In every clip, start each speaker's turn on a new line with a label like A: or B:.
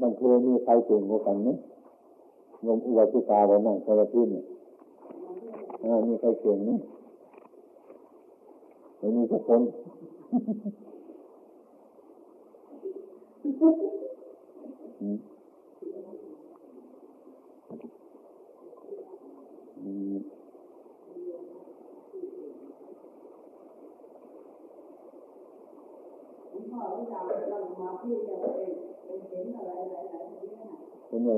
A: บางทีมีใครเก่งกว่ากันไหมงมอุบาสิกาเรานั่งสมาธิเนี่ยมีใครเก่งไหมไม่มีสักคนอืม
B: ที่จะเป็นเรายๆอย่างนี้นะ
A: เห็น
B: เห็นหนึ่ง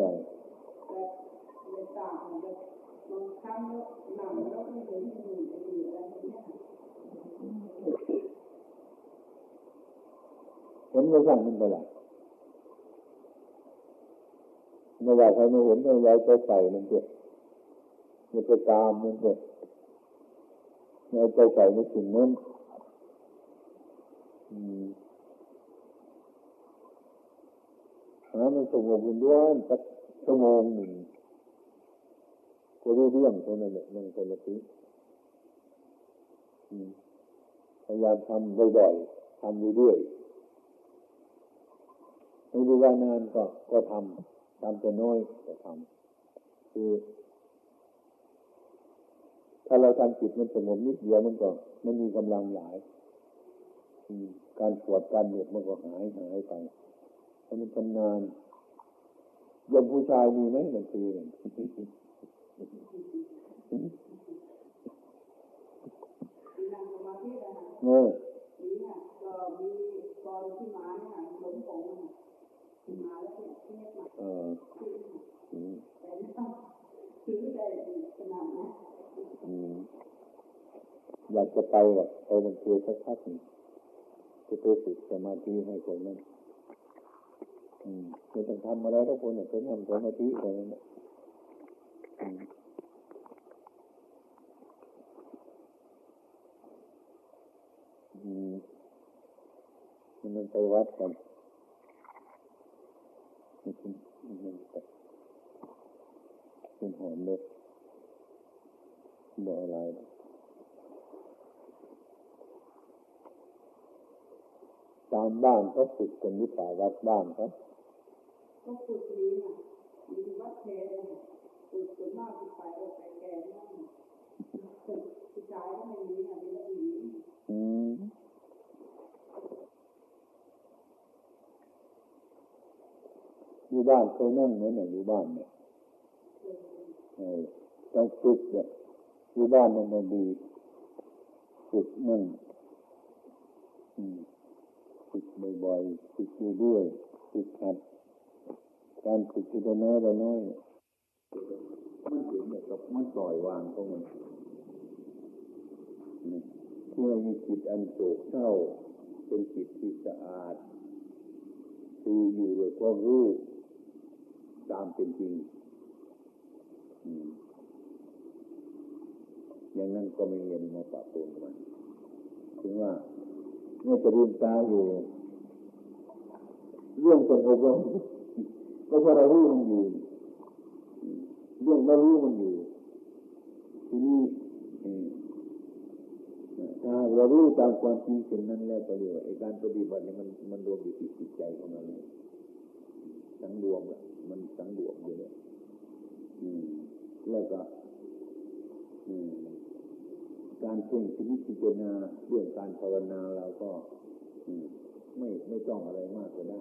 B: ดีอะไรอย่างนี้
A: เห็นไม่ช่างมันไปละไรไม่อยากให้ไม่เห็นไม่อยากจะใส่มันเถอะมันจะตามมันเถอะไม่ใจใส่ในสิ่งนั้นอืม หามันสงบเย็นสักชั่วโมงหนึ่งก็รู้เรื่องเท่านั้นแหละนั่งสมาธิพยายามทำบ่อยๆทำเรื่อยๆไม่รู้ว่านานก็ก็ทำทำแต่น้อยก็ทำคือ ถ้าเราทำจิตมันสงบนิดเดียวมันก็มันมีกำลังหลายการปวดการเหน็บมันก็หายหายไป ให้มันชำนาญยมผู้ชายมีไหมบางทีเนี่ยเออก็มีกรที่มาเนี่ยหลงผมที่มาแล้วเนี่ยที่เนี่ยมาเออแต่ไม่ต้องซื้อได้ขนาดนะอยากจะไปแบบไปมันเทียสักพักหนึ่งจะไปฝึกสมาธิให้คนนั้น ไม่ต้องทำอะไรทุกคนเนี่ยเป็นทำสมาธิอะไรนั่นแหละมันไปวัดกันมันเป็นหอมเลยบอกอะไรตามบ้านเขาฝึกกันหรือเปล่าวัดบ้านเขา
B: ก็ฝึกดีค่ะมีวัดเทนฝึกส่วนมากที่ไปก็ไปแก่นั่นผู้ชายก็ไม่มีค่ะมีแต่ผู้หญิง
A: อยู่บ้านเคยนั่งเหมือนอยู่บ้านเนี่ยต้องฝึกเนี่ยอยู่บ้านมันมันดีฝึกนั่งฝึกบ่อยๆฝึกเรื่อยๆฝึกหัด การฝึกที่จะน้อยละน้อยมันเห็นแบบมันปล่อยวางของมันที่ไม่มีจิตอันโศกเศร้า เป็นจิตที่สะอาด คืออยู่โดยความรู้ตามเป็นจริงอย่างนั้นก็ไม่เงียนมาปะปนมันถึงว่าเมื่อจะลืมตาอยู่ เรื่องสงบเราก็เพราะเรารู้มันอยู่เรื่องเรารู้มันอยู่ทีนี้ถ้าเรารู้ตามความจริงเช่นนั้นแล้วก็เรียกว่าการปฏิบัติเนี่ยมันมันรวมอยู่ที่จิตใจของเราเลยสังรวมละมันสังรวมอยู่เนี่ยแล้วก็การเพ่งชีวิตพิจารณาเรื่องการภาวนาเราก็ไม่ไม่ต้องอะไรมากก็ได้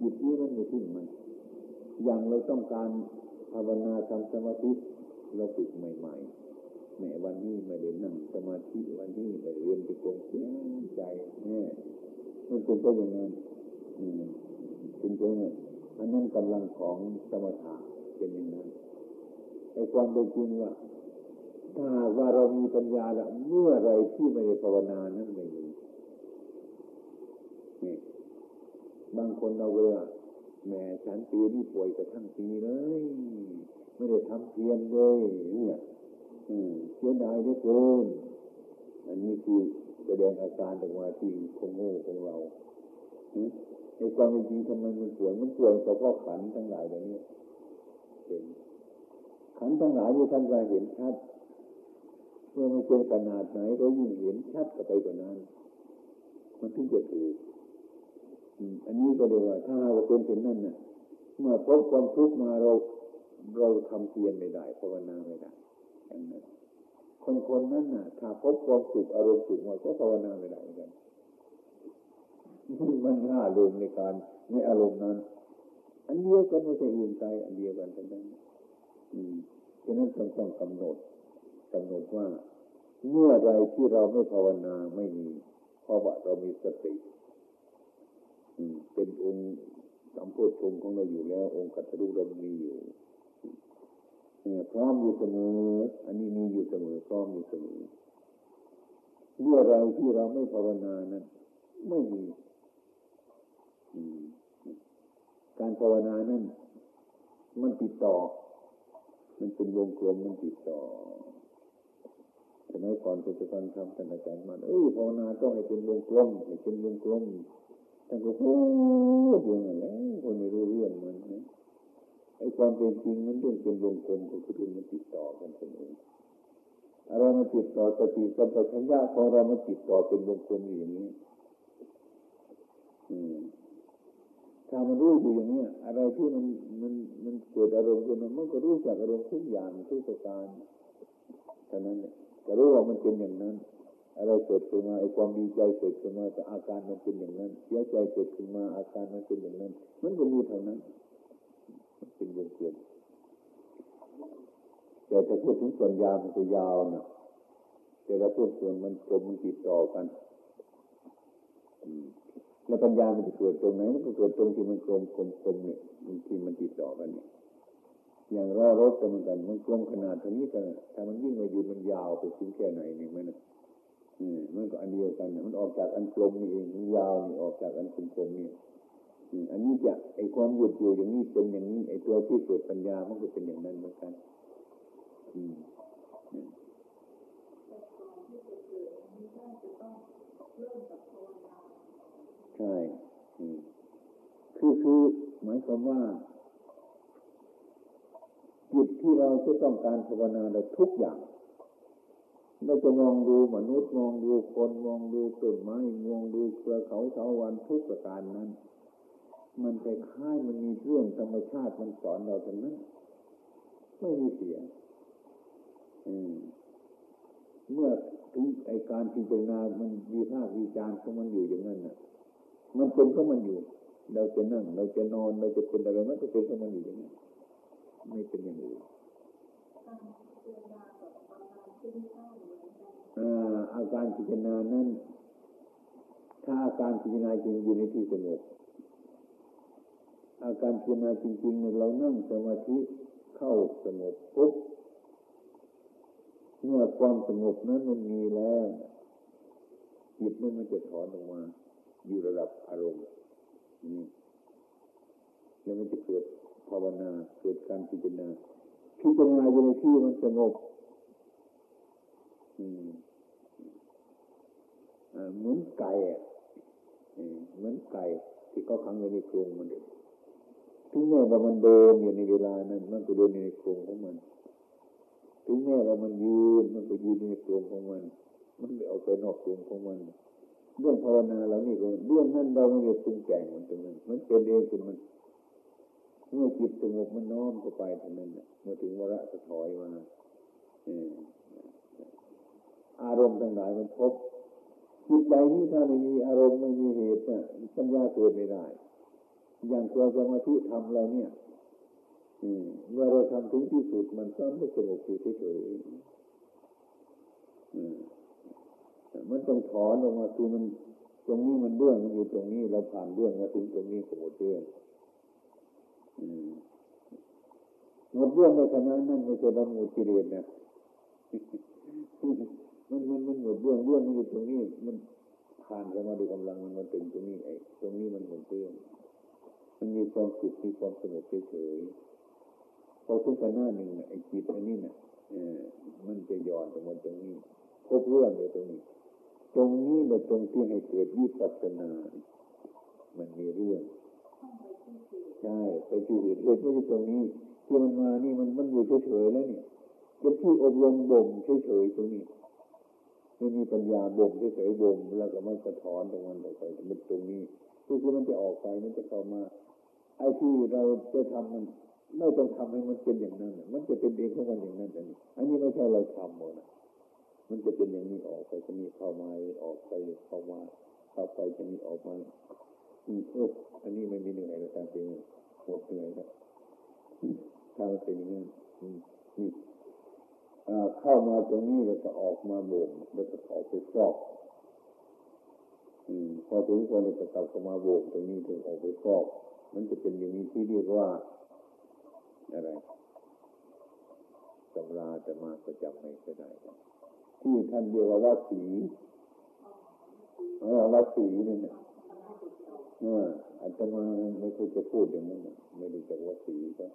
A: จิตนี้มันไม่ทิ้งมัน อย่างเราต้องการภาวนาทำสมาธิเราฝึกใหม่ๆแม้วันนี้ไม่ได้นั่งสมาธิวันนี้ไม่เรียนไปกงเสียใจเนี่ยมันเป็นก็อย่างนั้นอืมเป็นตัวเนี่ยอันนั้นกำลังของสมถะเป็นอย่างนั้นไอ้ความเป็นจริงว่าถ้าว่าเรามีปัญญาละเมื่อไรที่ไม่ได้ภาวนานั้นไม่มีนี่บางคนเราเลย แม่ฉันปีนี้ป่วยกระทั่งปีเลยไม่ได้ทำเพียรเลยเนี่ยเสียดายได้เกินอันนี้คือแสดงอาการออกมาที่คงโง่ของเราในความเป็นจริงทำไมมันป่วยมันป่วยเฉพาะขันทั้งหลายแบบนี้เห็นขันทั้งหลายที่ท่านก็เห็นชัดเมื่อมันเป็นขนาดไหนก็ยิ่งเห็นชัดกับไปกว่านั้น มันถึงจะถูก อันนี้ก็เรียกว่าถ้าเราเป็นเช่นนั้นน่ะเมื่อพบความทุกข์มาเราเราทำเพียรไม่ได้ภาวนาไม่ได้อย่างนั้นคนคนนั้นน่ะ ถ้าพบความสุขอารมณ์สุขมาก็ภาวนาไม่ได้เหมือนกันมันห้าลมในการในอารมณ์นั้น อันเดียวกันไม่ใช่อื่นไกลอันเดียวกันทั้งนั้น อืมฉะนั้นต้องต้องกำหนดกำหนดว่า เมื่อไรที่เราไม่ภาวนาไม่มีเพราะว่าเรามีสติ เป็นองค์สัมโพธงของเราอยู่แล้ว องค์กัตตุเรามีอยู่พร้อมอยู่เสมอ อันนี้มีอยู่เสมอพร้อมอยู่เสมอเมื่อไรที่เราไม่ภาวนานั้นไม่มีการภาวนานั้นมันติดต่อ มันเป็นวงกลมมันติดต่อสมัยก่อนคุณจะฟังทำท่านอาจารย์มันเออภาวนาต้องให้เป็นวงกลมให้เป็นวงกลม ท่านก็พูดอยู่นั่นแหละคนไม่รู้เรื่องมันนะไอ้ความเป็นจริงมันเรื่องเป็นวงกลมก็คือเรื่องมันติดต่อกันเสมออะไรมันติดต่อสติสัมปชัญญะของเรามันติดต่อเป็นวงกลมอยู่อย่างนี้อืมถ้ามันรู้อยู่อย่างนี้อะไรที่มันมันมันเกิดอารมณ์ขึ้นมามันก็รู้จากอารมณ์ทุกอย่างทุกประการเท่านั้นเนี่ยจะรู้ว่ามันเป็นอย่างนั้น อะไรเกิดขึ้นมาไอ้ความดีใจเกิดขึ้นมาแต่อาการมันเป็นอย่างนั้น เสียใจเกิดขึ้นมาอาการมันเป็นอย่างนั้น มันก็มีเท่านั้นมันเป็นวงกลมแต่ถ้าพูดถึงส่วนยาวมันก็ยาวนะแต่ละพูดส่วนมันกลมมันติดต่อกันแล้วปัญญามันจะเกิดตรงไหนมันก็เกิดตรงที่มันกลมกลมกลมเนี่ยที่มันติดต่อกันเนี่ยอย่างล้อรถก็เหมือนกันมันกลมขนาดเท่านี้กันถ้ามันวิ่งมาอยู่มันยาวไปถึงแค่ไหนนี่มัน มันก็อันเดียวกัน มันออกจากอันกลมนี่เองมันยาวนี่ออกจากอันกลมกลมนี่อันนี้จะไอความหยุดอยู่อย่างนี้เป็นอย่างนี้ไอตัวที่เกิดปัญญามันก็เป็นอย่างนั้นเหมือนกัน อืมใช่คือคือหมายความว่าจิตที่เราจะต้องการภาวนาเราทุกอย่าง เราจะมองดูมนุษย์มองดูคนมองดูต้นไม้มองดูเครือเขาเถาวันทุกประการนั้น มันคล้ายมันมีเรื่องธรรมชาติมันสอนเราทั้งนั้น ไม่มีเสียอืมเมื่อถึงไอการพิจารณามันวิพากษ์วิจารณ์ของมันอยู่อย่างนั้นน่ะ มันเป็นของมันอยู่ เราจะนั่ง เราจะนอนเราจะเป็นอะไรมันก็เป็นของมันอยู่อย่างนั้นไม่เป็นอย่างอื่น
B: การพิจารณากับอาการที่ไม่ได้เหมือนกัน
A: อ่า อาการพิจารณานั้น ถ้าอาการพิจารณาจริงอยู่ในที่สงบอาการพิจารณาจริงๆเนี่ยเรานั่งสมาธิเข้าสงบปุ๊บเมื่อความสงบนั้นมันมีแล้วจิตนั้นมันจะถอนออกมา อยู่ระดับอารมณ์นี่แล้วมันจะเกิดภาวนาเกิดการพิจารณาพิจารณาอยู่ในที่มันสงบ อืม เหมือนไก่อะเหมือนไก่ที่เขาขังไว้ในกรงมันถึงแม้ว่ามันเดินอยู่ในเวลานั้นมันก็เดินอยู่ในกรงของมันถึงแม้ว่ามันยืนมันก็ยืนในกรงของมัน มันไม่ออกไปนอกกรงของมันเรื่องภาวนาเรานี่ก็เรื่องนั้นเราไม่ได้ปรุงแต่งมันตรงนั้น มันเป็นเองคือมันเมื่อจิตสงบมันน้อมเข้าไปเท่านั้นน่ะเมื่อถึงวาระก็ถอยมาอออารมณ์ทั้งหลายมันพบ จิตใจนี้ถ้าไม่มีอารมณ์ไม่มีเหตุนะปัญญาเกิดไม่ได้ อย่างตัวสมาธิทำเราเนี่ยเมื่อเราทำถึงที่สุดมันก็ไม่สงบอยู่เฉยๆอืมมันต้องถอนออกมาคือมันตรงนี้มันเรื่องมันอยู่ตรงนี้เราผ่านเรื่องมาถึงตรงนี้ก็หมดเรื่องหมดเรื่องในขณะนั้นไม่ใช่บำรุงกิเลสนะ มันมันมันหมดเรื่องเรื่องมันอยู่ตรงนี้ มันผ่านกันมาด้วยกำลังมันมาถึงตรงนี้ไอ้ตรงนี้มันหมดเรื่องมันมีความสุขมีความสงบเฉยๆพอถึงกันหน้าหนึ่งน่ะไอ้จิตอันนี้น่ะเออมันจะย้อนตรงมาตรงนี้ครบเรื่องเลยตรงนี้ ตรงนี้แหละตรงที่ให้เกิดวิปัสสนา มันมีเรื่องใช่ไปที่เหตุเหตุไม่ใช่ตรงนี้ที่มันมานี่มันมันอยู่เฉยๆแล้วเนี่ยเป็นที่อบรมบ่มเฉยๆตรงนี้ ไม่มีปัญญาบ่มเฉยบ่มแล้วก็มันสะท้อนตรงมันออกไปมันตรงนี้คือมันจะออกไปมันจะเข้ามาไอ้ที่เราจะทำมันไม่ต้องทำให้มันเป็นอย่างนั้นมันจะเป็นเองของมันอย่างนั้นอันนี้อันนี้ไม่ใช่เราทำหมดนะมันจะเป็นอย่างนี้ออกไปจะมีเข้ามาออกไปเข้ามาเข้าไปจะมีออกมาอืมโอ้อันนี้ไม่มีเหนื่อยเลยการเป็นหมดเหนื่อยครับถ้ามันเป็นอย่างนั้นอืมนี่ เข้ามาตรงนี้แล้วก็ออกมาบ่มแล้วก็ออกไปฟอกอืมพอถึงคนเราจะกลับเข้ามาโบกตรงนี้ถึงออกไปฟอก มันจะเป็นอย่างนี้ที่เรียกว่าอะไรตำราจะมาก็จำไม่ค่อยได้ที่ท่านเรียกว่าสีออวัดสีนั่นน่ะอออาตมาไม่เคยจะพูดอย่างนั้นไม่รู้จักวัดสีก็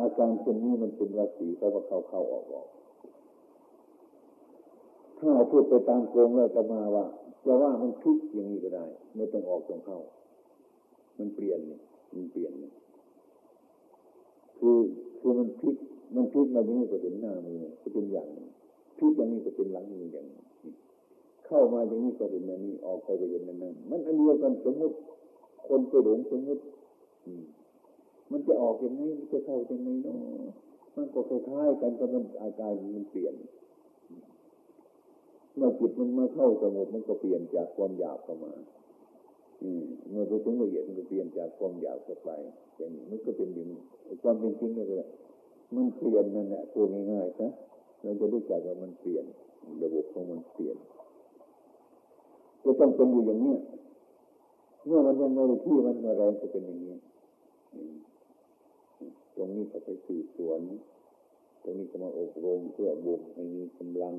A: อาการเช่นนี้มันเป็นวัดสีก็ว่าเข้าเข้าออกออกถ้าพูดไปตามโกงแล้วอาตมาว่าจะว่ามันพลิกอย่างนี้ก็ได้ ไม่ต้องออกตรงเข้า มันเปลี่ยนนี่มันเปลี่ยนนี่คือคือมันพลิกมันพลิกมาอย่างนี้ก็เห็นหน้ามือก็เป็นอย่างนึงพลิกอย่างนี้ก็เป็นหลังมืออย่างนึงเข้ามาอย่างนี้ก็เห็นอันนี้ออกไปก็เห็นอันนั้นมันอันเดียวกันสมมติคนไปหลงสมมติ อืม มันจะออกยังไงมันจะเข้ายังไงเนาะมันก็คล้ายๆกันแต่มันอาการมันเปลี่ยน เมื่อจิตมันมาเข้าสงบมันก็เปลี่ยนจากความอยากเข้ามา อืมเมื่อไปถึงละเอียดมันก็เปลี่ยนจากความอยากเข้าไป อย่างนี้มันก็เป็นอย่างความเป็นจริงนั่นแหละมันเปลี่ยนนั่นแหละตัวง่ายๆนะเราจะรู้จักว่ามันเปลี่ยนระบบของมันเปลี่ยนจะต้องเป็นอยู่อย่างเนี้ยเมื่อมันยังไม่ได้ที่มันมาแรงก็เป็นอย่างนี้อืม ตรงนี้เขาไปสืบสวน ตรงนี้ก็มาอบรมเพื่อบ่มให้มีกำลัง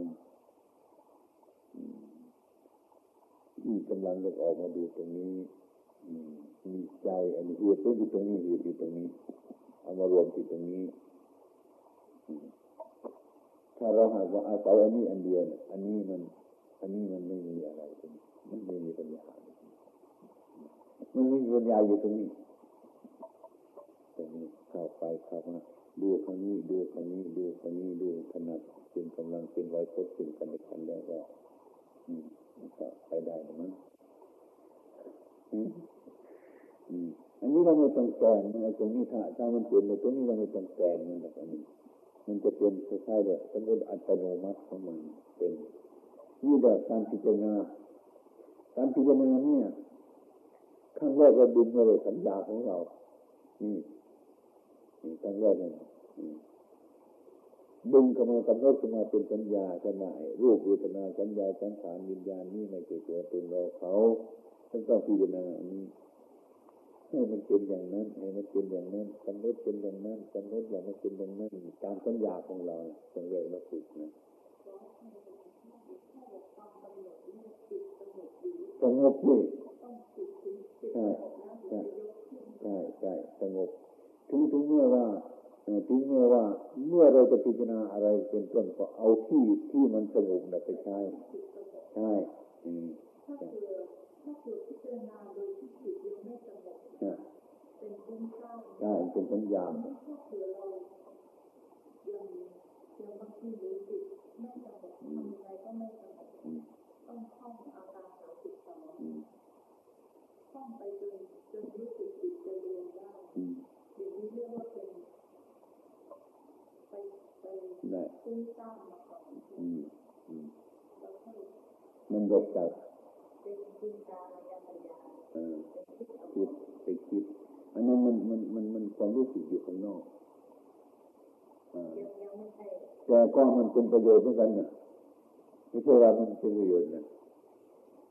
A: มีกำลังก็ออกมาดูตรงนี้มีใจอันนี้เหตุก็อยู่ตรงนี้เหตุอยู่ตรงนี้ เอามารวมที่ตรงนี้ ถ้าเราหากว่าอาศัยอันนี้อันเดียวเนี่ยอันนี้มัน อันนี้มันไม่มีอะไรตรงนี้มันไม่มีปัญญามันไม่มีปัญญาอยู่ตรงนี้ตรงนี้ เข้าไปเข้ามาดูครั้งนี้ดูครั้งนี้ดูครั้งนี้ดูถนัดเป็นกำลังเป็นไว้พบเป็นกันในกันแล้วก็อืมก็ไปได้หรือมั้งอืมอันนี้เราไม่ต้องแกงนะตรงนี้ถ้าถ้ามันเปลี่ยนในตรงนี้เราไม่ต้องแกงมันแบบนี้ มันจะเป็นคล้ายๆแบบสมมติอัตโนมัติของมันเป็นนี่แบบการพิจารณาการพิจารณาเนี่ยครั้งแรกเราดึงมาเลยสัญญาของเรา นี่ นี่ครั้งแรกเนี่ยอืมดึงขมากำหนดเข้ามาเป็นสัญญาขณะรูปเวทนาสัญญาสังขารวิญญาณนี่ไม่ใช่ตัวตนเราเขาต้องต้องพิจารณาอันนี้ให้มันเป็นอย่างนั้นให้มันเป็นอย่างนั้นกำหนดเป็นอย่างนั้นกำหนดอย่างมันเป็นอย่างนั้นตามสัญญาของเราต้องเรียกว่าฝึกนะสงบนี่ใช่ใช่ใช่สงบ ถึงถึงเมื่อว่าถึงแม้ว่าเมื่อเราจะพิจารณาอะไรเป็นต้นก็เอาที่ที่มันสงบน่ะไปใช้ใช่อืม
B: ถ้าเผื่อถ้าเผื่อพิจารณาโดยที่จิตยังไม่สงบเป็นฟุ้งซ่าน
A: ใช่เป็นสัญญาณ
B: ถ้าเผื่อเรายังยังบางทีรือจิตไม่สงบทำยังไงก็ไม่สงบต้องท่องอาการสามสิบสอง
A: อืม
B: ท่องไปจนจนรู้สึกจิตจะเรียนได้
A: อืม
B: อย่างนี้เรียกว่าเป็นไปไป
A: ได้
B: ฟุ้านมาก่อน
A: อืมอืม
B: แล้วค่อย
A: มันหลบจาก
B: เป็นจินตา
A: เออ
B: คิดเอ
A: ไปคิด อันนั้นมันมันมันมันความรู้สึกอยู่ข้างนอกอ่า
B: ยังยังไม่ใช่
A: แต่ก็มันเป็นประโยชน์เหมือนกันนะไม่ใช่ว่ามันเป็นประโยชน์นะ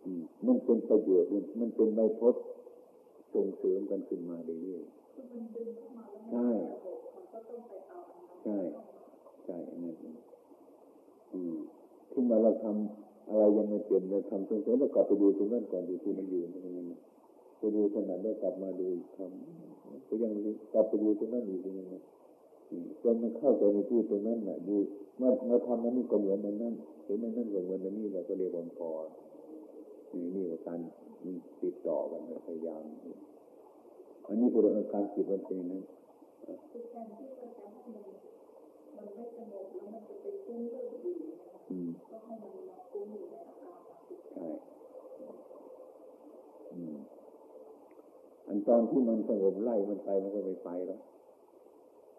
A: อืมมันเป็นประโยชน์มันมันเป็นใบพจน์ส่งเสริมกันขึ้นมาเรื่อยๆ ใช่ใช่ใช่นนั้นเองอืมที่มาเราทำอะไรยังไม่เป็นเราทำตรงๆแล้วกลับไปดูตรงนั้นก่อนดูที่มันอยู่ตรงนั้ไปดูขนาดแล้วกลับมาดูอีกทำก็ยังกลับไปดูตรงนั้นอีกทีนึงนะอืมจนมันเข้าไปในที่ตรงนั้นแหละดูมื่มาทำอันนี้ก็เหมือนอันนั้นเห็นอันนั้นก็เหมือนอันนี้เราก็เรียกว่าพอนี่นี่ว่าการติดต่อกันพยายาม อันนี้คือการจิตมันเป็นอย่างนั้น
B: คือแทนที่ว่าจะให้มันมันไม่สงบแล้วมันจะไปฟุ้งเรื่องอื่นนะคะ
A: อืม
B: ก็ให้มันมาฟุ้งอยู่ในอาการสามสิบ
A: ใช่อืมอันตอนที่มันสงบไล่มันไปมันก็ไม่ไปแล้ว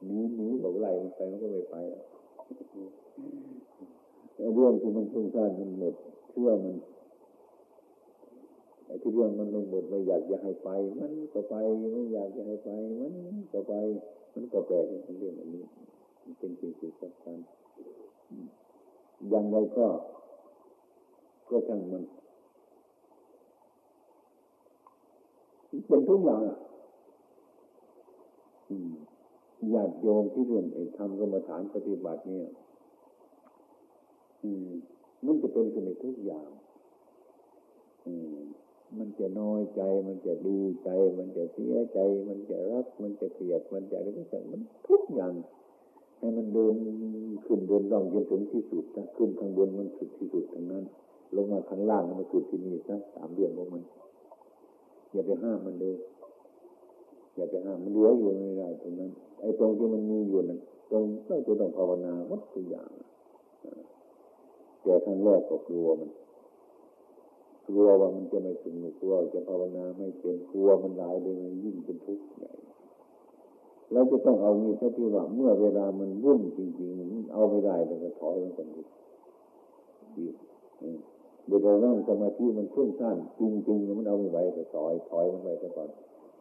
A: หนีหนีบอกไล่มันไปมันก็ไม่ไปแล้วเรื่องที่มันทุ่งซ่านมันหมดเชื่อมัน ไอ้ที่เรื่องมันไม่หมดไม่อยากจะให้ไป มันก็ไปไม่อยากจะให้ไป มันก็ไป มันก็แปลกเรื่องอันนี้มันเป็นสิ่งสำคัญอย่างไรก็ ก็ช่างมันเป็นทุกอย่างอะญาติโยมที่เรื่องทำกรรมฐานปฏิบัติเนี่ยมันจะเป็นขึ้นในทุกอย่างมั มันจะน้อยใจ มันจะดีใจ มันจะเสียใจ มันจะรัก มันจะเกลียด มันจะอะไรก็ช่างมันทุกอย่าง ให้มันเดินขึ้นเดินล่องจนถึงที่สุดนะขึ้นข้างบนมันสุดที่สุดทั้งนั้น ลงมาข้างล่างมันสุดที่นี่นะสามเดือนของมัน อย่าไปห้ามมันเลยอย่าไปห้ามมันเหลืออยู่ไม่ได้ตรงนั้น ไอ้ตรงที่มันมีอยู่นั้นตรงก็จะต้องภาวนาหมดทุกอย่างแต่ครั้งแรกก็กลัวมัน กลัวว่ามันจะไม่สนุกกลัวจะภาวนาไม่เป็นกลัวมันหลายเลยมันยิ่งเป็นทุกข์ใหญ่เราจะต้องเอามีสติว่าเมื่อเวลามันวุ่นจริงๆเอาไม่ได้เราก็ถอยมันก่อนดีเวลานั่งสมาธิมันชุ่มสั้นจริงๆมันเอาไม่ไหวก็ถอยถอยมันไปก่อน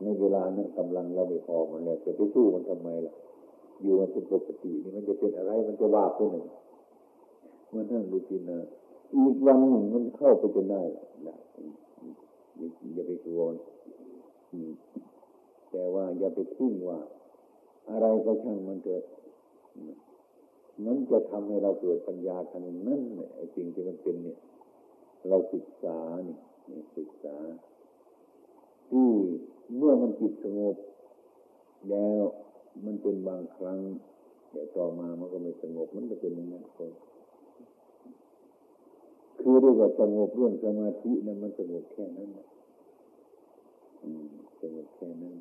A: ในเวลานั้นกำลังเราไม่พอมันแล้วจะไปสู้มันทำไมล่ะ อยู่มันเป็นปกตินี่มันจะเป็นอะไรมันจะว่าขึ้นหนึ่งมันนั่งดูจินะ อีกวันหนึ่งมันเข้าไปจนได้นะอย่าไปกลัวแต่ว่าอย่าไปทิ้งว่า อะไรก็ช่างมันเกิดนั้นจะทำให้เราเกิดปัญญาทางนั้นไอ้สิ่งที่มันเป็นเนี่ย เราศึกษานี่ศึกษา ที่เมื่อมันจิตสงบ แล้วมันเป็นบางครั้งแต่ต่อมามันก็ไม่สงบมันจะเป็นอย่างนั้นคน คือเรียกว่าสงบเรื่องสมาธินั้นมันสงบแค่นั้นสงบแค่นั้น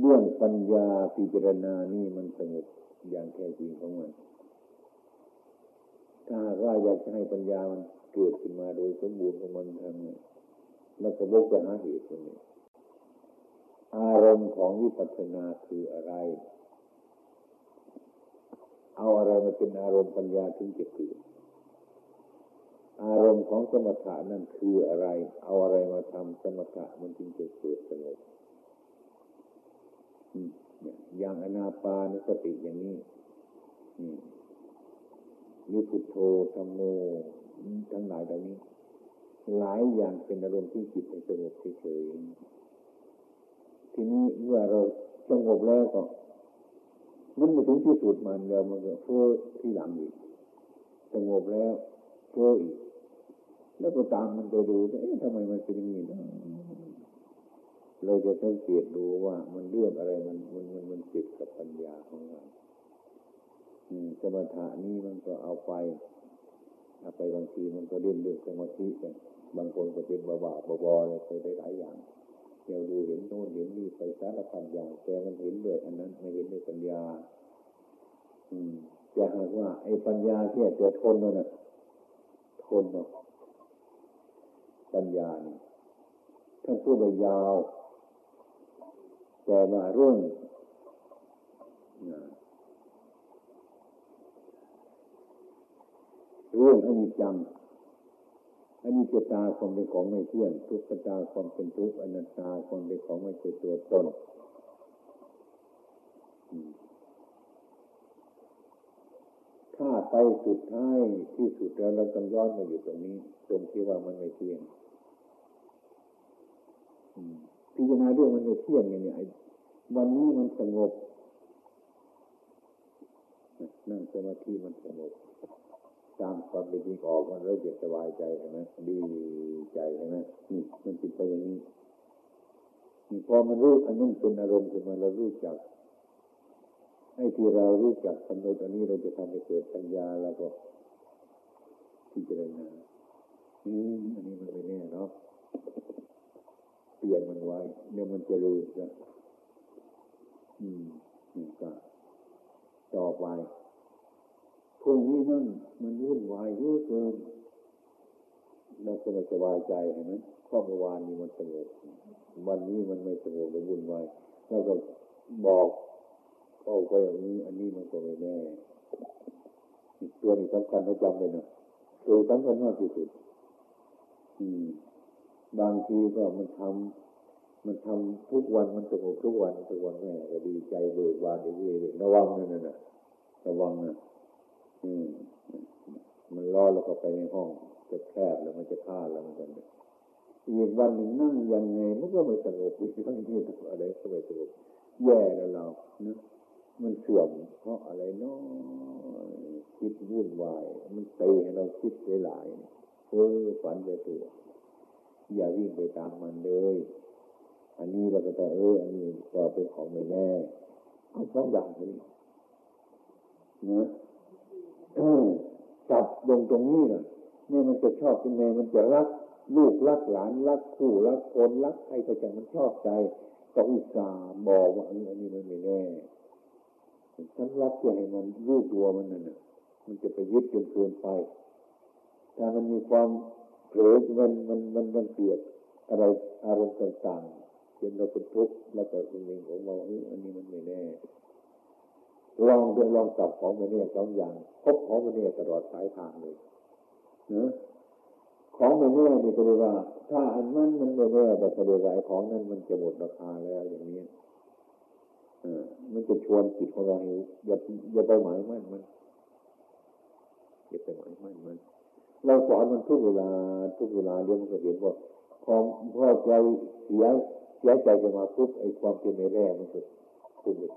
A: เรื่องปัญญาพิจารณานี่มันสงบอย่างแท้จริงของมัน ถ้าว่าอยากจะให้ปัญญามันเกิดขึ้นมาโดยสมบูรณ์ของมันทำไงแล้วก็บกไปหาเหตุตรงนี้อารมณ์ของวิปัสสนาคืออะไร เอาอะไรมาเป็นอารมณ์ปัญญาถึงจะเกิด อารมณ์ของสมถะนั่นคืออะไร เอาอะไรมาทำสมถะมันจึงจะเกิดสงบอย่างอนาปานสติอย่างนี้หรือพุทโธธรรมโมทั้งหลายเหล่านี้ หลายอย่างเป็นอารมณ์ที่จิตสงบเฉยๆทีนี้เมื่อเราสงบแล้วก็มันมาถึงที่สุดมันแล้วมันก็เฟ้อที่หลังอีกสงบแล้วเฟ้ออีก แล้วก็ตามมันไปดูเอ๊ะทำไมมันเป็นอย่างนี้นะเราจะสังเกตดูว่ามันเรื่องอะไรมันมันมันมันติดกับปัญญาของเราสมถะนี้มันก็เอาไปเอาไปบางทีมันก็เล่นเรื่องสมาธิกันบางคนก็เป็นบาบาบอเลยไปได้หลายอย่างเดี๋ยวดูเห็นโน่นเห็นนี่ไปสารพัดอย่างแต่มันเห็นด้วยอันนั้นไม่เห็นด้วยปัญญา อืมจะหากว่าไอ้ปัญญาที่จะทนนั่นนะทนเนาะ ปัญญานี่ท่านพูดไปยาว แต่ว่าเรื่องเรื่องอนิจจังอนิจจตาความเป็นของไม่เที่ยงทุกขตาความเป็นทุกข์อนัตตาความเป็นของไม่ใช่ตัวตนถ้าไปสุดท้ายที่สุดแล้วเราต้องย้อนมาอยู่ตรงนี้ ตรงที่ว่ามันไม่เที่ยง พิจารณาเรื่องมันไม่เที่ยงเนี่ยวันนี้มันสงบนั่งสมาธิมันสงบตามความเป็นจริงออกมันแล้วจะสบายใจใช่ไหมดีใจใช่ไหมนี่มันติดไปอย่างนี้นี่พอมันรู้อันนั้นเป็นอารมณ์ขึ้นมาเรารู้จักให้ที่เรารู้จักกำหนดอันนี้เราจะทำให้เกิดปัญญาแล้วก็พิจารณาอืมอันนี้มันไม่แน่เนาะ เปลี่ยนมันไว้เดี๋ยวมันจะรู้จะอืมนี่ก็ต่อไปพวกนี้นั่นมันวุ่นวายเยอะเกินเราก็ไม่สบายใจเห็นไหมเพราะเมื่อวานนี้มันสงบวันนี้มันไม่สงบเลยวุ่นวายแล้วก็บอกเข้าไปอย่างนี้ อันนี้มันก็ไม่แน่ตัวนี้สำคัญเราจำเลยนะตัวสำคัญมากที่สุด อืม บางทีก็มันทำมันทำทุกวันมันสงบทุกวันทุกวันแม่ก็ดีใจเบิกบานดีเลยระวังนั่นน่ะระวังนะอืมมันรอนแล้วก็ไปในห้องจะแคบแล้วมันจะฆ่าแล้วมันกันอีกวันหนึ่งนั่งยังไงมันก็ไม่สงบอีกทั้งที่อะไรก็ไม่สงบแย่แล้วเรานะมันเสื่อมเพราะอะไรเนาะคิดวุ่นวาย มันเตะให้เราคิดหลายๆเออฝันไปตัว อย่าวิ่งไปตามมันเลย อันนี้เราก็จะเออ อันนี้ก็เป็นของไม่แน่เอาสองอย่างนี้นะจับลงตรงนี้นะเนี่ยมันจะชอบยังไงมันจะรักลูกรักหลานรักคู่รักคนรักใครก็จะมันชอบใจก็อุตส่าห์บอกว่าอันนี้มันไม่แน่ฉันรักจะให้มันรู้ตัวมันนั่นน่ะมันจะไปยึดจนเกินไป ถ้ามันมีความ เผลอมันมันมันมันเปลี่ยนอะไรอารมณ์ต่างๆจนเราเป็นทุกข์แล้วก็เองของเราเอออันนี้มันไม่แน่ลองเดูลองจับของไม่แน่สองอย่างพบของไม่แน่ตลอดสายทางเลยนะของม่แน่นี่ก็เรียว่า ถ้าอันนั้นมันไม่แน่แต่เรียกว่าของนั้นมันจะหมดราคาแล้วอย่างนี้อมันจะชวนจิตของเราอย่าอย่าไปหมายมั่นมันอย่าไปหมายมั่นมัน เราสอนมันทุกเวลาทุกเวลาเรียนมันก็เห็นว่าความพอใจเสียเสียใจจะมาปุ๊บไอ้ความเป็นไม่แน่มันก็คุณเลย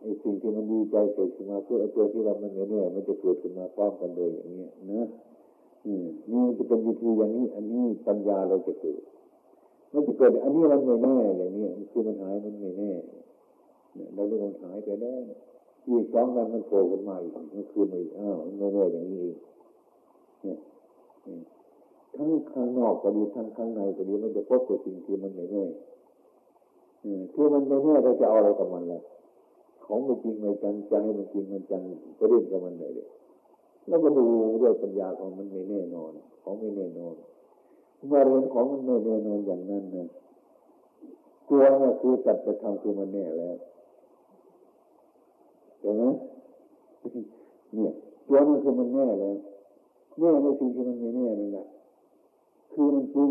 A: ไอ้สิ่งที่มันดีใจเกิดขึ้นมาเพื่อไอ้ตัวที่เรามันไม่แน่มันจะเกิดขึ้นมาพร้อมกันเลยอย่างเงี้ยนะอืมนี่จะเป็นวิธีอย่างนี้ อันนี้ปัญญาเราจะเกิดมันจะเกิด อันนี้มันไม่แน่อย่างนี้คือมันหายมันไม่แน่เนี่ยเราเรื่องมันหายไปแน่อีกสองวันมันโผล่ขึ้นมาอีกมันคือไม่อ้าวไม่แน่อย่างนี้เนี่ยทั้งข้างนอกก็ดีทั้งข้างในก็ดีมันจะพบแต่สิ่งที่มันไม่แน่ที่มันไม่แน่เราจะเอาอะไรกับมันล่ะของมันจริงไม่จังใจมันจริงมันจังจะเรียนกับมันไหนเลยแล้วก็ดูด้วยปัญญาของมันไม่แน่นอน ของไม่แน่นอนเมื่อเรียนของมันไม่แน่นอนอย่างนั้นนะตัวนี่คือตัดไปทำคือมันแน่แล้วเห็นไหมเนี่ยตัวนี้คือมันแน่แล้ว แน่ในสิ่งที่มันไม่แน่นั่นแหละคือมันจริง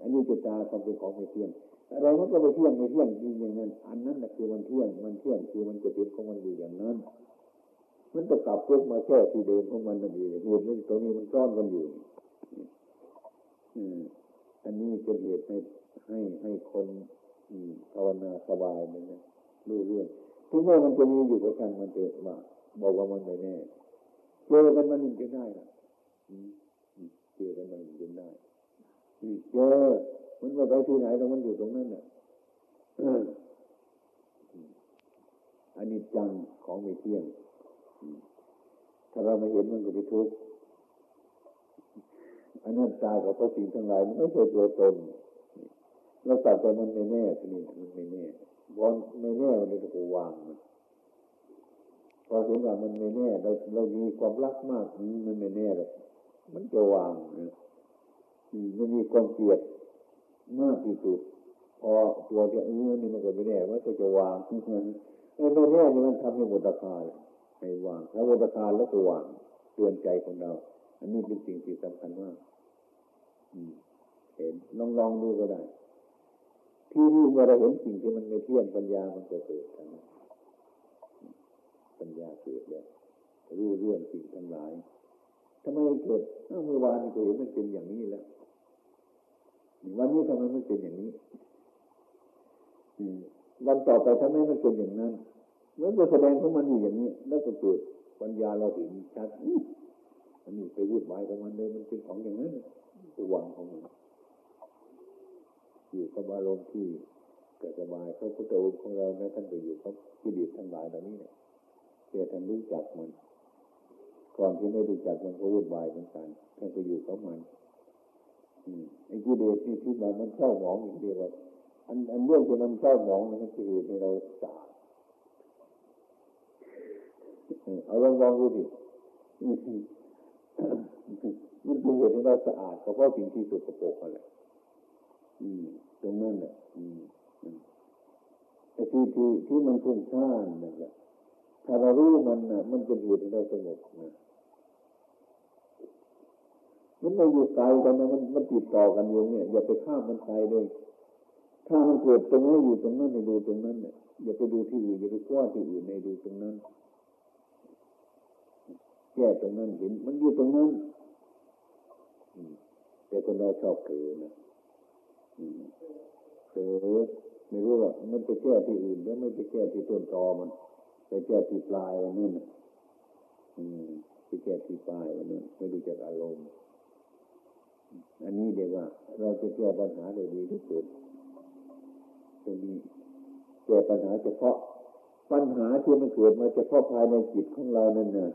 A: อันนี้จิตตาความเป็นของไม่เที่ยงอะไรมันก็ไม่เที่ยงไม่เที่ยงจริงอย่างนั้น อันนั้นแหละคือมันเที่ยง มันเที่ยงคือมันจะเป็นของมันอยู่อย่างนั้น มันจะกลับพุกมาแค่ที่เดิมของมันนั่นเองเหตุไม่ตรงนี้มันซ่อนกันอยู่อันนี้เป็นเหตุให้ให้ให้คนภาวนาสบายเลยนะรู้เรื่องถึงแม้มันจะมีอยู่กับช่างมันเถอะว่าบอกว่ามันไม่แน่ เจอกันมันถึงจะได้ล่ะเจอกันมันถึงจะได้เจอมันไม่ไปที่ไหนตรงมันอยู่ตรงนั้นน่ะอันนี้จังของไม่เที่ยง ถ้าเราไม่เห็นมันก็ไปทุกข์อันนั้นตายกับพระสิ่งทั้งหลายมันไม่ใช่ตัวตนเราตัดไปมันไม่แน่ทีนี้มันไม่แน่บอลไม่แน่มันเลยก็วางมัน พอถึงว่ามันไม่แน่เราเรามีความรักมากมันไม่แน่หรอกมันจะวางนะมันมีความเกลียดมากที่สุดพอตัวที่เออนี่มันก็ไม่แน่ว่าก็จะวางมันไอ้ไม่แน่นี่มันทำให้หมดราคาเลยให้วางถ้าหมดราคาแล้วก็วางเตือนใจของเรา อันนี้เป็นสิ่งที่สำคัญมากเห็นลองลองดูก็ได้ ที่นี่เมื่อเราเห็นสิ่งที่มันไม่เที่ยงปัญญามันก็เกิดน ปัญญาเกิดแล้วรู้เรื่องสิ่งทั้งหลายทำไมเกิดเมื่อวานก็เห็นมันเป็นอย่างนี้แล้ววันนี้ทำไมมันเป็นอย่างนี้วันต่อไปทำไมมันเป็นอย่างนั้นแล้วก็แสดงของมันอยู่อย่างนี้ แล้วก็เกิดปัญญาเราเห็นชัดอันนี้ไปพูดหมายกับมันเลยมันเป็นของอย่างนั้นตัววังของมันอยู่กับอารมณ์ที่เกิดสบายเขาพุทธองค์ของเรานะท่านไปอยู่กับกิเลสทั้งหลายเหล่านี้เนี่ย แต่ท่านรู้จักมัน ก่อนที่ไม่รู้จักมันก็วุ่นวายเหมือนกันท่านไปอยู่กับมันไอ้กิเลสที่ที่มันมันเศร้าหมองอย่างเดียวอันอันเรื่องที่มันเศร้าหมองมันคือเหตุให้เราสาเอาลองลองดูดิมันเป็นเหตุให้เราสะอาดก็เพราะสิ่งที่สกปรกนั่นแหละอืมตรงนั้นแหละอืมอืมไอ้ที่ที่ที่มันฟุ้งซ่านนั่นแหละ ถ้าเรารู้มันนะมันเป็นเหตุให้เราสงบนะมันไม่อยู่ไกลกันนะมันมันติดต่อกันอยู่เนี่ย อย่าไปข้ามมันไปเลย ถ้ามันเกิดตรงนี้อยู่ตรงนั้นในดูตรงนั้นเนี่ยอย่าไปดูที่อื่นอย่าไปกว้าที่อื่นในดูตรงนั้นแก้ตรงนั้นเห็น มันอยู่ตรงนั้นแต่คนเราชอบเผลอนะเผลอไม่รู้ว่ามันไปแก้ที่อื่นแล้วไม่ไปแก้ที่ต้นตอมัน ไปแก้ที่ปลายวันนู้นน่ะอืมไปแก้ที่ปลายวันนู้นไม่ดูจากอารมณ์ อันนี้เดียวว่า เราจะแก้ปัญหาได้ดีที่สุดตรงนี้แก้ปัญหาเฉพาะ ปัญหาที่มันเกิดมาเฉพาะภายในจิตของเรานั่นน่ะ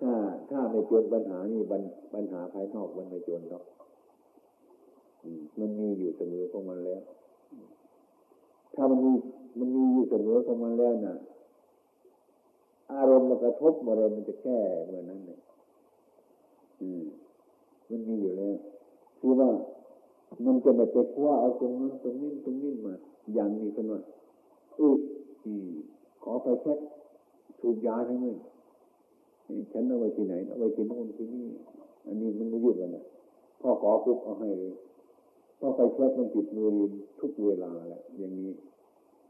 A: ถ้าถ้าไม่จนปัญหานี่ปัญปัญหาภายนอกมันไม่จนหรอกมันมีอยู่เสมอของมันแล้ว ถ้ามันมีมันมีอยู่เสมอของมันแล้วน่ะ อารมณ์มันกระทบอะไรมันจะแก้เมื่อนั้นเนี่ยอืมมันมีอยู่แล้วคือว่ามันจะไม่ไปคว้าเอาตรงนั้นตรงนี้ตรงนี้มา อย่างนี้กันว่าอุ้ยอีขอไปแช็คถูกยาทั้งนั้นฉันเอาไว้ที่ไหนเอาไว้ที่โน่นที่นี่ อันนี้มันไม่ยุ่งกันนะพ่อขอปุ๊บเอาให้เลย พ่อไปแช็คมันติดมือทุกเวลาแหละอย่างนี้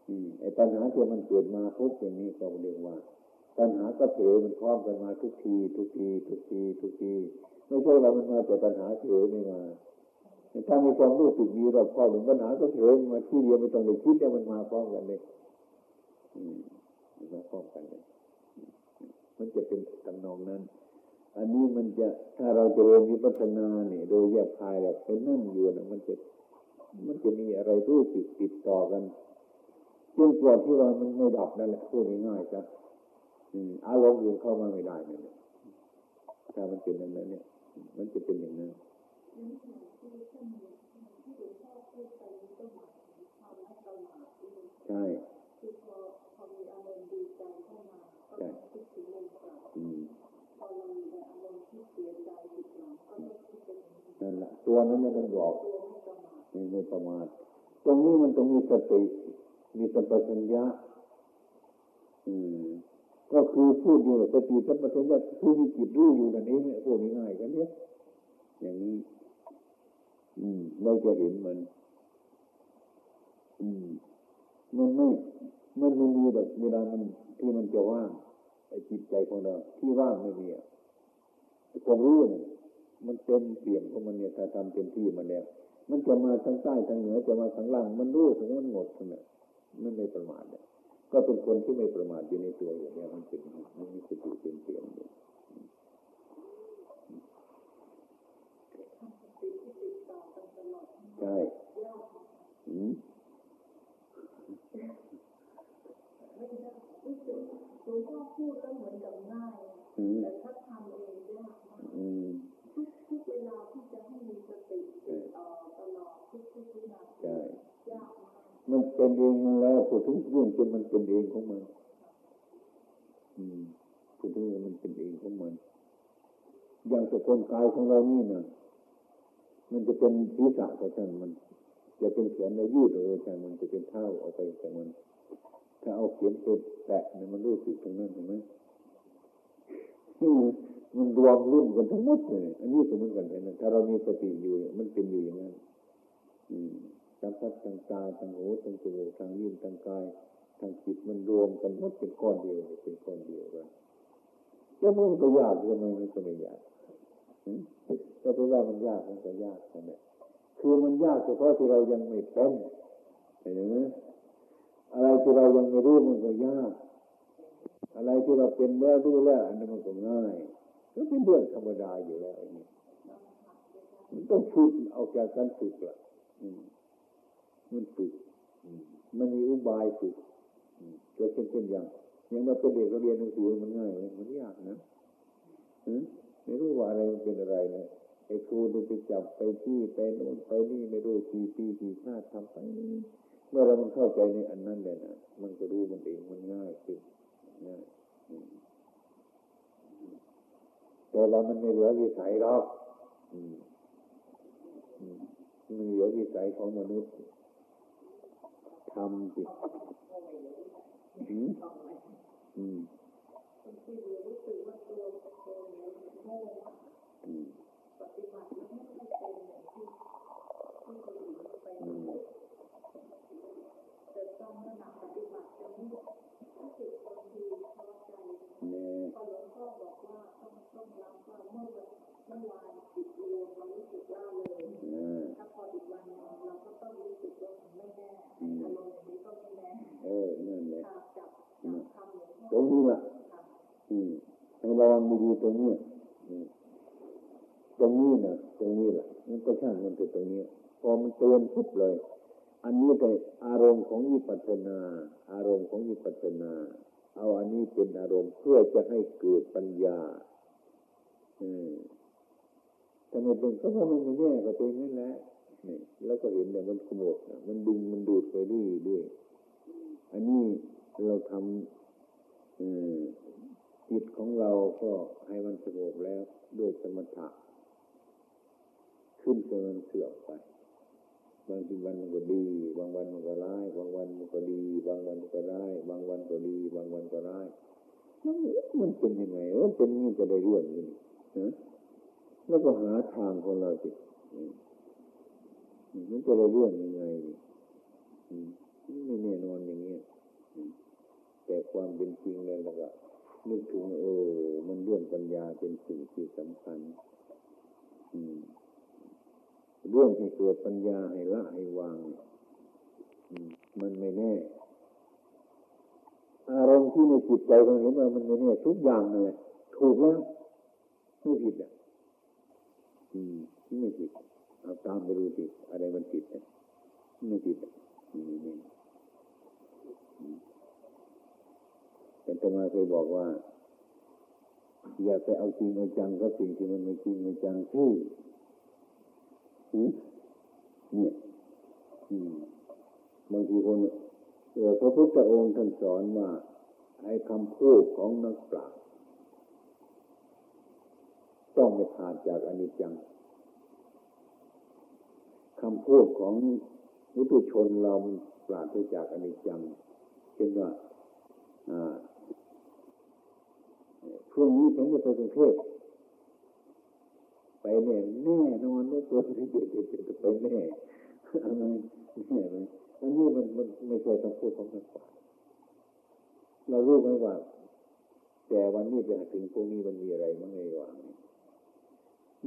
A: อืมไอ้ปัญหาที่มันเกิดมาทุกอย่างนี้ก็เรียกว่าปัญหาก็เผยมันพร้อมกันมาทุกที ทุกที ทุกที ทุกที ไม่ใช่เรามันมาแต่ปัญหาเฉยไม่มาถ้ามีความรู้สึกดีเราพอถึงปัญหาก็เฉยมาที่เดียวไม่ต้องไปคิดแต่มันมาพร้อมกันเลยอืมมันมาพร้อมกันเลยมันจะเป็นตำนองนั้น อันนี้มันจะถ้าเราจะเรียนวิปัสสนาเนี่ย โดยแยบคายแบบไปนั่งอยู่นะมันจะมันจะมีอะไรรู้สึกติดต่อกันจนกว่าที่ว่ามันไม่ดับนั่นแหละพูดง่ายๆจ้ะอืมอารมณ์อื่นเข้ามาไม่ได้นั่นแหละถ้ามันเป็นอย่างนั้นเนี่ย มันจะเป็นอย่างนั้นใช่
B: คือพอพอมีอารมณ์ดีใจเข้ามาก็ต้องคิดถึงลม นั่
A: นแหละตัวนั้นเนี่ยมันบอกนี่ไม่ประมาทตรงนี้มันต้องมีสติ มีสัมปชัญญะอืมก็คือพูดอยู่สติสัมปชัญญะคือมีจิตรู้อยู่นั่นเองเนี่ยพูดง่ายๆกันเนี่ยอย่างนี้ อืมเราจะเห็นมัน อืมมันไม่ มันไม่มีดอกเวลามันที่มันจะว่างไอ้จิตใจของเราที่ว่างไม่มีอะความรู้เนี่ย มันเต็มเปี่ยมของมันเนี่ยถ้าทำเต็มที่มันแล้ว มันจะมาทางใต้ทางเหนือจะมาทางล่าง มันรู้ถึงมันหมดทั้งนั้นมันไม่ประมาทเลยก็เป็นคนที่ไม่ประมาทอยู่ในตัวอย่างนี้มันเป็นมันมีสติเต็มเปี่ยมอยู่
B: ทำสติที่ติดต่อกันตลอด
A: ใช่
B: ยาก
A: อืม
B: ไม่ได้รู้สึกหลวงพ่อพูดแล้วเหมือนกับง่าย
A: อืม
B: แต่ถ้าทำเองยากมาก
A: อืม
B: ทุกเวลาที่จะให้มีสติตลอดทุกทุกวินาที
A: ใช่า
B: กมาก
A: มันเป็นเองมันแล้วพูดถึงเรื่องจนมันเป็นเองของมัน อืมพูดถึงเรื่องมันเป็นเองของมัน อย่างสกลกายของเรานี่นะมันจะเป็นศีรษะก็ช่างมัน จะเป็นแขนในยืดออกไปช่างมันจะเป็นเท้าออกไปช่างมัน ถ้าเอาเข็มไปแตะเนี่ยมันรู้สึกตรงนั้นเห็นไหม มันรวมรุ่นกันทั้งหมดเลยอันนี้สมมติกันเห็นไหมถ้าเรามีสติอยู่มันเป็นอยู่อย่างนั้นอืมสัมผัสทางตาทางหูทางจมูกทางลิ้นทางกายทางจิตมันรวมกันหมดเป็นก้อนเดียวเป็นก้อนเดียวกันแล้วมันก็ยากทำไมมันก็ไม่ยากก็เพราะว่ามันยากมันก็ยากนั่นแหละคือมันยากเฉพาะที่เรายังไม่เป็นเห็นไหมอะไรที่เรายังไม่รู้มันก็ยาก อะไรที่เราเป็นแล้วรู้แล้วอันนั้นมันก็ง่าย ก็เป็นเรื่องธรรมดาอยู่แล้วนนี้มันต้องฝึกเอาจากการฝึกละอืมมันฝึกอืมมันมีอุบายฝึกอืมก็เช่นเช่นอย่างอย่างเราเป็นเด็กเราเรียนหนังสือมันง่ายไหมมันยากนะอืมไม่รู้ว่าอะไรมันเป็นอะไรเลยไอ้ครูมันไปจับไปที่ไปโน่นไปนี่ไม่รู้กี่ปีกี่ชาติทำไปเมื่อเรามันเข้าใจในอันนั้นเลยนะมันก็รู้มันเองมันง่ายขึ้นง่ายอืม แต่เรามันไม่เหลือวิสัยหรอกมันเหลือวิสัยของมนุษย์ทำสิอืมอืมอืมอืมเนี่ย
B: อาต้องต้องรับว่าเมื่อวันเมื่อวานจิตรวมเรารู้สึกว่าเลยถ้าพออีกวันเราก็ต้องรู้สึกว่ามันไม่แน่อารมณ์อย่างนี้ก็ไม่แน่
A: เออนั่นแหละ
B: ค่ะจับจับคำหลวงพ่อ
A: ตรงนี้ล่ะ
B: ค่ะ
A: อืมให้ระวังดีๆตรงนี้อืมตรงนี้นะตรงนี้แหละมันก็ช่างมันเป็นตรงนี้พอมันเตือนปุ๊บเลย อันนี้แต่อารมณ์ของวิปัสสนา อารมณ์ของวิปัสสนา เอาอันนี้เป็นอารมณ์เพื่อจะให้เกิดปัญญา ถ้าไม่เป็นก็เพราะมันไม่แน่ก็เป็นนั่นแหละนี่แล้วก็เห็นเนี่มันขโมดนะมันดึงมันดูดไปเรื่อยด้วย อันนี้เราทำอืมจิตของเราก็ให้มันสงบแล้วด้วยสมถะขึ้นจนมันเสื่อมไป บางทีวันมันก็ดี บางวันมันก็ร้าย บางวันมันก็ดี บางวันมันก็ร้าย บางวันก็ดี บางวันก็ร้ายมันเป็นยังไงเออเป็นนี้จะได้เรื่องนี้ นะแล้วก็หาทางของเราสิมันจะได้เรื่องยังไงไม่แน่นอนอย่างเงี้ยแต่ความเป็นจริงแล้วเราก็นึกถึงเออ มันเรื่องปัญญาเป็นสิ่งที่สำคัญเรื่องให้เกิดปัญญาให้ละให้วางมมันไม่แน่ อารมณ์ที่ในจิตใจเราเห็นว่ามันไม่แน่ทุกอย่างนั่นแหละถูกแล้ว ไม่ผิดอะอืมไม่ผิดเอาตามไปดูสิอะไรมันผิดอะไม่ผิดอะอืมนี่แต่ตมาเคยบอกว่า อย่าไปเอาจริงเอาจังกับสิ่งที่มันไม่จริงไม่จังที่เนี่ยบางทีคนเออพระพุทธองค์ท่านสอนว่าไอ้คำพูดของนักปราชญ์ ต้องไม่ขาดจากอนิจจังคำพูดของมุตุชนเรามันปราศจากอนิจจังเช่นว่าช่วงนี้ฉันจะไปกรุงเทพไปแน่แน่นอนแล้วตัวที่เด็ดเด็ดจะไปแน่อะไรแน่ไหมอันนี้มันมันไม่ใช่คำพูดของนักปราชญ์เรารู้ไหมว่า แต่วันนี้ไปถึงพวกนี้มันมีอะไรมั้งในระหว่างนี้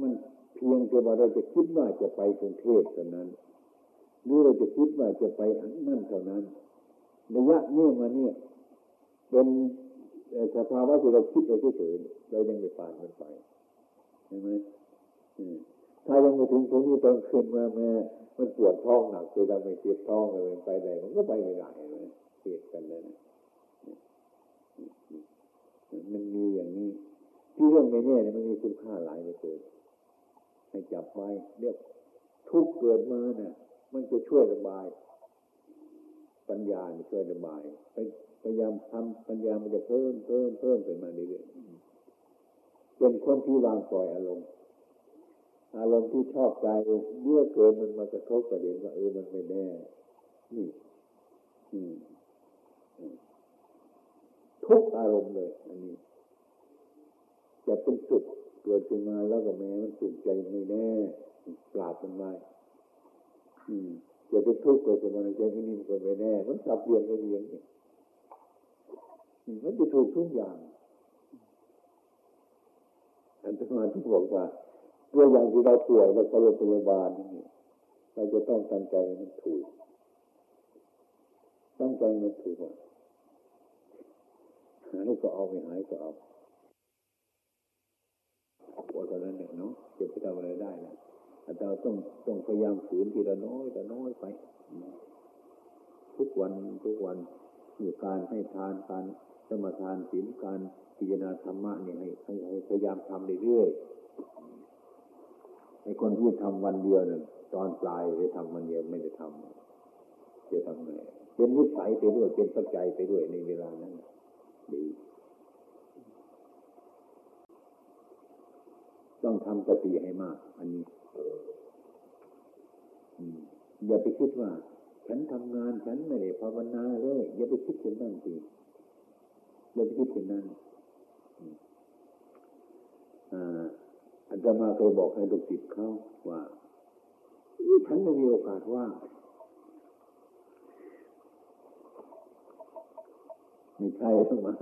A: มันเพียงแต่ว่าเราจะคิดว่าจะไปกรุงเทพเท่านั้นหรือเราจะคิดว่าจะไปอันนั่นเท่านั้นระยะเนี้มาเนี่ยเป็นสภาวะที่เราคิดเราเฉยๆเรายังไม่ผ่านมันไปใช่ไหมถ้ายังไม่ถึงตรงนี้ตอนขึ้นมาแม่มันปวดท้องหนักคือเราไม่เจ็บท้องอะไรไปไหนมันก็ไปไม่ได้เลยเกิดกันแล้นะมันมีอย่างนี้ ที่เรื่องไม่แน่เนี่ยมันมีคุณค่าหลายเลยเกิด ให้จับไว้เรียกทุกเกิดมาเนี่ยมันจะช่วยระบาย ปัญญาช่วยระบายพยายามทำปัญญามันจะเพิ่มเพิ่มเพิ่มขึ้นมาเรื่อยๆเป็นคนที่วางปล่อยอารมณ์อารมณ์ที่ชอบใจเมื่อเกินมันมากระทบประเด็นว่าเออมันไม่แน่ นี่อืทุกอารมณ์เลย อันนี้ จะเป็นสุข กิดขึ้นมาแล้วก็แม้มันสุขใจไม่แน่ปราบมันไว้อืมจะเป็นทุกข์เกิดขึ้นมาในใจที่นี่มันก็ไม่แน่ มันสับเปลี่ยนไปเรียนเองมันจะถูกทุกอย่างอันตมาที่บอกว่าตัวอย่างที่เราป่วยเราเข้าโรงพยาบาลนี่เราจะต้องตั้งใจให้มันถูก ตั้งใจมันถูกว่าหายก็เอาไม่หายก็เอา พอตอนนั้นเนี่ยเนาะจะไปทำอะไรได้นะอาจารย์ต้องต้องพยายามฝืนทีละน้อยละน้อยไป ทุกวันทุกวันมีการให้ทานการสมทานศีลการพิจารณาธรรมะเนี่ยให้ให้พยายามทำเรื่อยๆไอ้คนที่ทำวันเดียวเนี่ยตอนปลายไปทำวันเดียวไม่ได้ทำจะทำไงเป็นนิสัยไปด้วยเป็นปัจจัยไปด้วยในเวลานั้นดี ต้องทำสติให้มาก อันนี้อย่าไปคิดว่า ฉันทำงานฉันไม่ได้ภาวนาเลยอย่าไปคิดเช่นนั้นสิอย่าไปคิดเช่นนั้นอืมาจารย์มาเคยบอกให้ลูกศิษย์เขาว่าฉันไม่มีโอกาสว่างไม่ใช่หรอกมั้ง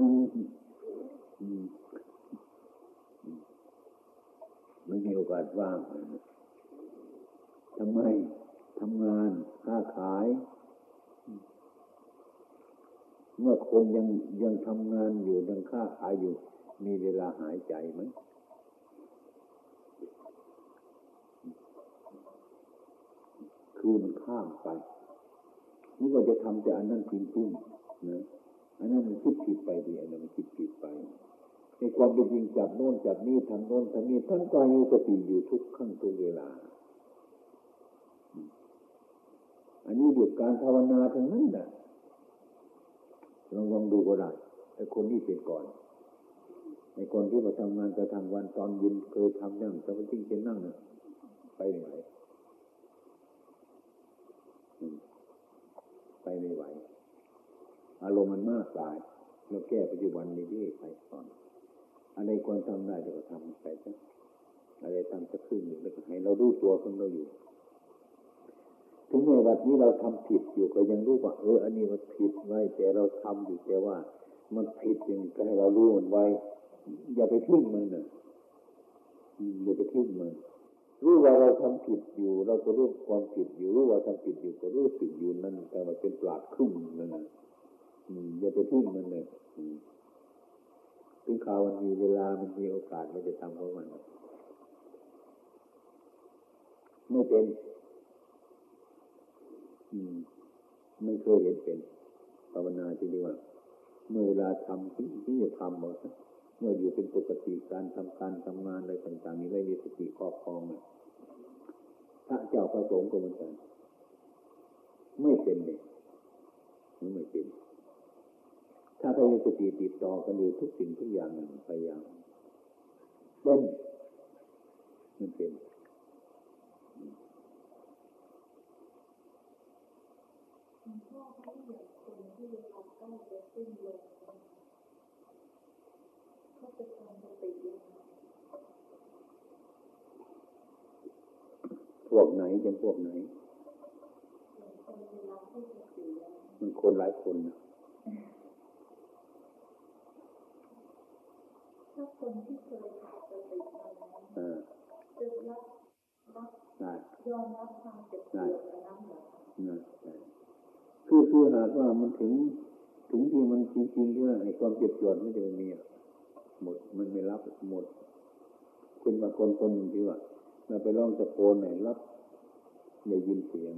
A: ไม่มีโอกาสว่างทำไมทำงานค้าขาย เมื่อคนยังยังทำงานอยู่ยังค้าขายอยู่ มีเวลาหายใจไหมคือมันข้ามไปนี่ก็จะทำแต่อันนั้นจริงๆนะอันนั้นมันคิดผิดไปดีอันนั้นมันคิดผิดไป ในความเป็นจริงจับโน่นจับนี่ทำโน่นทำนี่ท่านก็มีสติอยู่ทุกขั้งทุกเวลา อันนี้เดียวการภาวนาทั้งนั้นนะลองลองดูก็ได้ไอ้คนที่เป็นก่อนไอ้คนที่มาทำงานกระทำวันตอนเย็นเคยทำนั่งสมาธิเช่นนั่งน่ะไปไม่ไหวไปไม่ไหว อารมณ์มันมากตาย เราแก้ปัจจุบันนี้ที่ไปก่อน อะไรควรทำได้เราก็ทำไปซะอะไรทำสักครึ่งหนึ่งแล้วก็ให้เรารู้ตัวของเราอยู่ถึงในวันนี้เราทำผิดอยู่ก็ยังรู้ว่าเอออันนี้มันผิดไว้แต่เราทำอยู่แต่ว่า มันผิดอย่างก็ให้เรารู้มันไว้ อย่าไปทิ้งมันนะอืมอย่าไปทิ้งมันรู้ว่าเราทำผิดอยู่ เราก็รู้ความผิดอยู่รู้ว่าทำผิดอยู่ก็รู้สึกอยู่นั่นแต่มันเป็นปราดครึ่งนั่นนะอย่าไปทิ้งมันเลย ถึงข่าวมันมีเวลามันมีโอกาสมันจะทำของมันไม่เป็น อืม ไม่เคยเห็นเป็นภาวนาจริงๆว่า เมื่อเวลาทำที่ที่จะทำหมดเมื่ออยู่เป็นปกติการทำการทำงานอะไรต่างๆนี้ไม่มีสติครอบครองนะพระเจ้าประสงค์ก็เหมือนกัน ไม่เป็นเลยไม่เป็น ถ้าเรามีสติติดต่อกันอยู่ทุกสิ่งทุกอย่างพยายามเป็นมันเป็น
B: พ่อเขาอย่างคนเขาใกล้จะสิ้นลมเขาจะทำสติยัง
A: พวกไหน มันคนหลายคนนะ
B: ถ้า คนที่เคยขาดสติมาแล้ว
A: อ่า
B: จะรับรับ
A: ได้
B: ยอมรับความเจ็บปวดอันนั้นเหรอ
A: นะได้คือคือหากว่ามันถึงถึงที่มันจริงๆที่ว่าไอ้ความเจ็บปวดไม่จะไม่มีอะหมดมันไม่รับหมดเป็นบางคนคนหนึ่งที่ว่าเราไปร้องตะโกนไหนรับได้ยินเสียง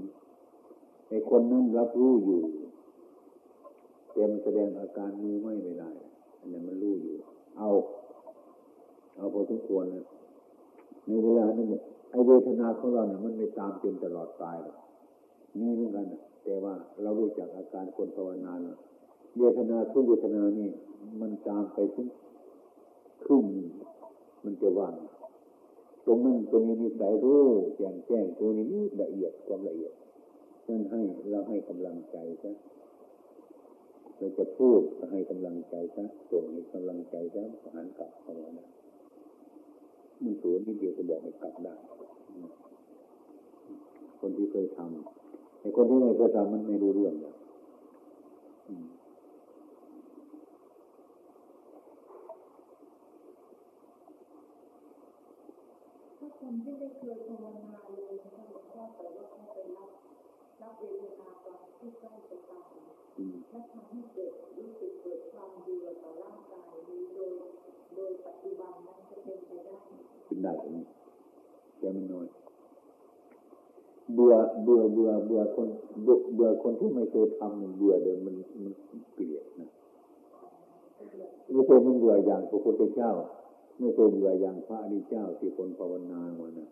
A: ไอ้คนนั้นรับรู้อยู่แต่มันแสดงอาการมือไม่ไม่ได้อันนั้นมันรู้อยู่ เอา เอาพอสมควรนะในเวลานั้นเนี่ยไอเวทนาของเราเนี่ยมันไม่ตามจนตลอดตายหรอกมีเหมือนกันนะแต่ว่าเรารู้จักอาการคนภาวนาเวทนาทุกเวทนานี่มันตามไปถึงครึ่งมันจะว่างตรงนั้นตัวนี้นิสัยรู้แจ่มแจ้งตัวนี้นี่ละเอียดความละเอียดนั่นให้เราให้กำลังใจซะเราจะพูดก็ให้กำลังใจซะส่งให้กำลังใจซะหันกลับเข้ามาได้ มันสูนิดเดียวก็บอกให้กลับได้ คนที่เคยทำไอ้คนที่ไม่เคยทำมันไม่รู้เรื่องเลย
B: ถ้าคนที่ไม่เคยภาวนาเลยนะคะหลวงพ่อแต่ว่าเขาไปรับรับเวทนาตอนที่ใกล้จะตายและทำให้เกิดรู้สึกเกิดความเบื่อต่อร่างกายนี้โดย โดยปัจจุบันนั้นจะเป็นไปได้
A: เป็นได้ตรงนี้แต่มันน้อยเบื่อเบื่อเบื่อเบื่อคนเบื่อคนที่ไม่เคยทำมันเบื่อเดิมมันมันเกลียดนะไม่ใช่มันเบื่ออย่างพระพุทธเจ้า ไม่ใช่เบื่ออย่างพระอริยเจ้าที่คนภาวนามานะ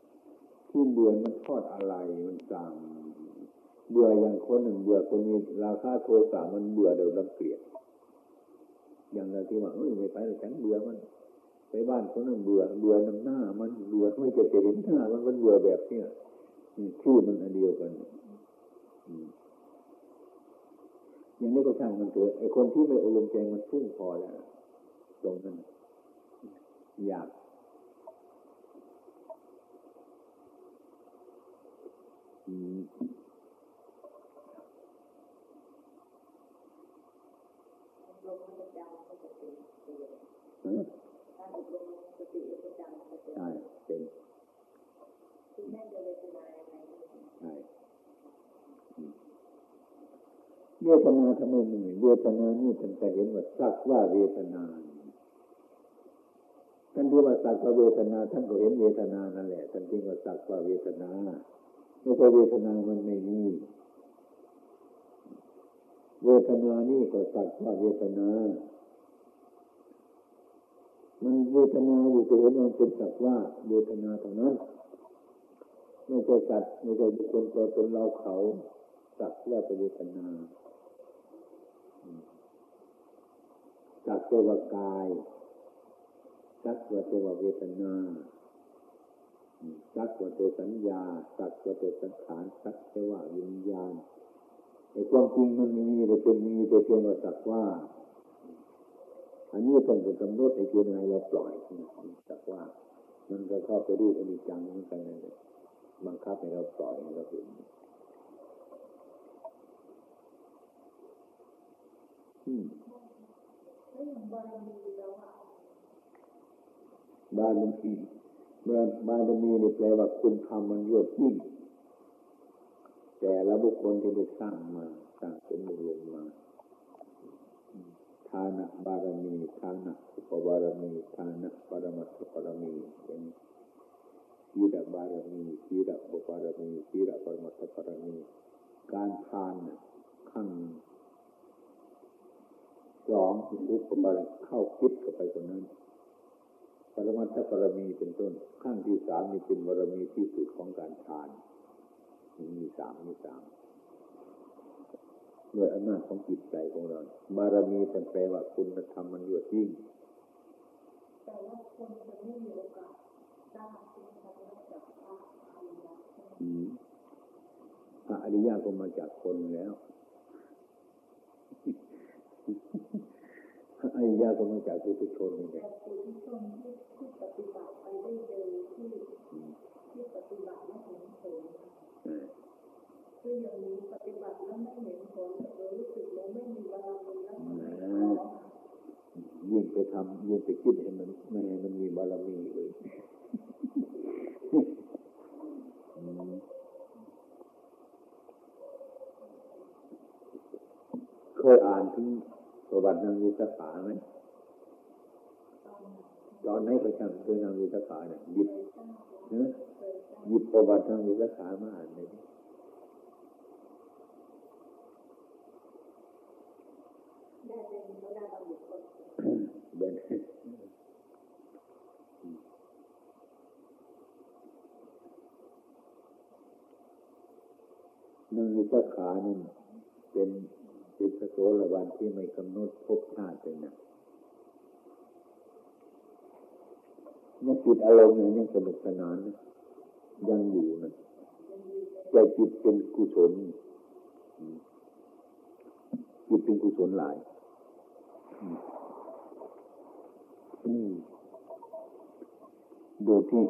A: ที่เบื่อมันทอดอะไรมันสั่งเบื่ออย่างคนหนึ่งเบื่อคนนี้ราคาโทสะมันเบื่อเดี๋ยวลำเกลียดอย่างเราที่ว่าเออไม่ไปเลยฉันเบื่อมัน ไปบ้านคนนึงเบื่อเบื่อน้ำหน้า มันเบื่อไม่จะจะเห็นหน้ามันมันเบื่อแบบเนี้ยชื่อมันอันเดียวกันอย่างนี้ก็ช่างมันเถอะไอ้คนที่ไม่อารมณ์ใจมันฟุ้งพอแล้วตรงนั้นอยากอืม
B: ลงประจำก็จะเป็น
A: ฮะ
B: ถ้าอบรมสติประจำก็จะ
A: ใช่เป็น
B: คือแม่จะเวทนาอะไร
A: ใช่เวทนาทำไมมันไม่เวทนานี่ท่านจะเห็นว่าสักว่าเวทนาท่านที่ว่าสักว่าเวทนา ท่านก็เห็นเวทนานั่นแหละท่านจึงว่าสักว่าเวทนาไม่ใช่เวทนามันไม่มีเวทนานี่ก็สักว่าเวทนา มันเวทนาอยู่ก็เห็นมันเป็นสักว่าเวทนาเท่านั้น ไม่ใช่สัตว์ไม่ใช่บุคคลตัวตนเราเขาสักว่าเป็นเวทนาสักเทวากายสักว่าเทวเวทนาสักว่าเทสัญญาสักว่าเทสังขารสักเทววิญญาณไอ้ความจริงมันมีแต่เป็นมีแต่เพียงว่าสักว่า อันนี้เป็นกำหนดไอ้เพียงไรเราปล่อยสักว่า มันก็เข้าไปรูปอนิจจังเหมือนกันเลยบังคับให้เราปล่อยให้เราเห็น
B: บารมีแล้วอะ
A: บารมีนี่แปลว่าคุณทำมันยวดยิ่ง แต่ละบุคคลที่ได้สร้างมา สร้างสมบูรณ์ลงมา ทานบารมีทานอุปบารมีทานปรมัตถบารมีอย่างนี้ศีระบารมีศีระอุปบารมีศีระปรมัตถบารมี การทานขั้นสองอุปบารมีเข้าคิดกับไปคนนั้นปรมัตถบารมีเป็นต้นขั้นที่สามนี่เป็นบารมีที่สุดของการทาน มีสามมีสาม ด้วยอำนาจของจิตใจของเรา บารมีเป็นแปลว่าคุณธรรมมันยวดยิ่ง
B: แต่ว่าคนจะไม่มีโอกาสได้ที่จะได้จากพระอริยะ
A: อืมพระอริยะก็มาจากคนแล้วพระอริยะก็มาจากทุกชนนี่แหละ
B: แต่ปุถุชนที่ที่ปฏิบัติไปได้เร็วที่ที่ปฏิบัติแล้วเห็นผล
A: อ่า
B: คืออย่างนี้ปฏิบัติแล้วไม่เห็นผลแต่เรารู้สึกเราไม่มีบารมีแล้วมันไม่พอ
A: ยิ่งไปทำยิ่งไปคิดให้มันไม่ให้มันมีบารมีเลยอืมเคยอ่านถึงประวัตินางวิสาขาไหมตอนไหนก็ช่างเคยนางวิสาขาเนี่ยหยิบเนะหยิบประวัตินางวิสาขามาอ่านเลยดิ
B: ได้เป็นเขาได้บางบุคคล
A: เบนนางวิสาขานั่นเป็นเป็นพระโสดาบัน ที่ไม่กำหนดภพชาติเลยนะยังจิตอารมณ์เนี่ยยังสนุกสนานนะยังอยู่นะใจจิตเป็นกุศลจิตเป็นกุศลหลายดูที่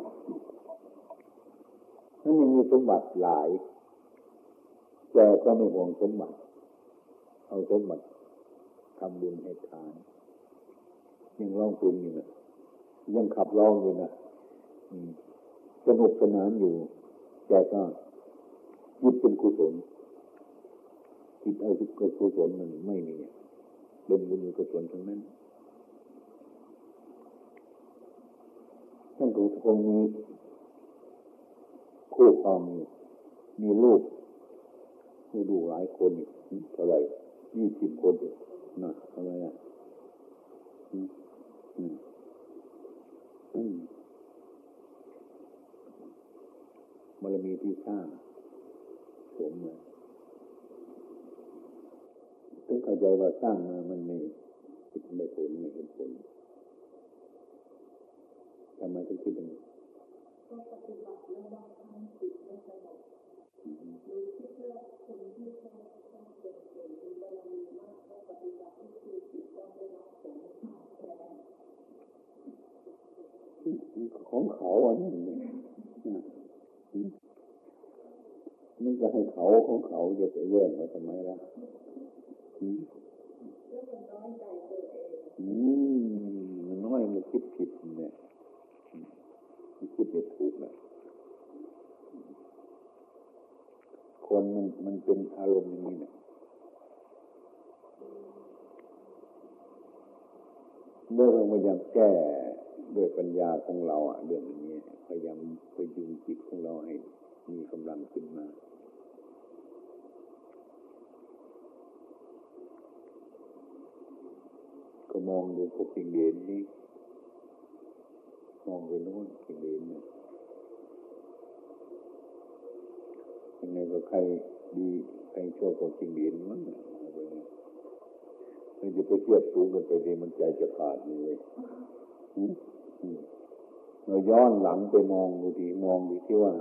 A: นั่นยังมีสมบัติหลายแต่ก็ไม่ห่วงสมบัติ เอาสมบัติ ทำบุญให้ทานยังร้องเพลงอยู่นะยังขับร้องอยู่นะสนุกสนานอยู่แต่ก็ยึดเป็นกุศลคิดเอาทุกกุศลมันไม่มีเป็นบุญกุศลทั้งนั้นท่านคงคงมีคู่ครองอยู่มีลูกมีดูหลายคนอีกเท่าไหร่ยี่สิบคน อีกนะทำไมอะอืมอืมอืมบารมีที่สร้างสมมาต้องเข้าใจว่าสร้างมามันไม่ไม่ผลไม่เห็นผลทำไมถึงคิดอย่างนี้
B: ก็ปฏิบัติแล้วบางครั้งจิตไม่สงบ
A: อืม
B: หรือคิดว่าคนที่เขาต้องเก่งๆมีบารมีมากเขาป ฏิบัติคือจิตต้องได้รับผลแต่
A: ของเขาอันนี้เนี่ยอืมอืมมันก็ให้เขาของเขาจะไปแย่งมาทำไมล่ะอืม
B: น้อย
A: มันคิดผิดเนี่ยมันคิดไม่ถูกนะคนมันมันเป็นอารมณ์อย่างนี้เมื่อ เราพยายามแก้ด้วยปัญญาของเราอะเรื่องนี้พยายามพยุงจิตของเราให้มีกำลังขึ้นมาก็มองดูพวกปิงเดนนี่มองไปโน่นปิงเดนเนี่ยยังไงก็ใครดีใครชั่วก็ปิงเดนมั้งเนี่ยเอาไปเนี่ย มันจะไปเทียบสูงกันไปดีมันใจจะขาดเว้ยเราย้อนหลังไปมองดูทีมองดูที่ว่า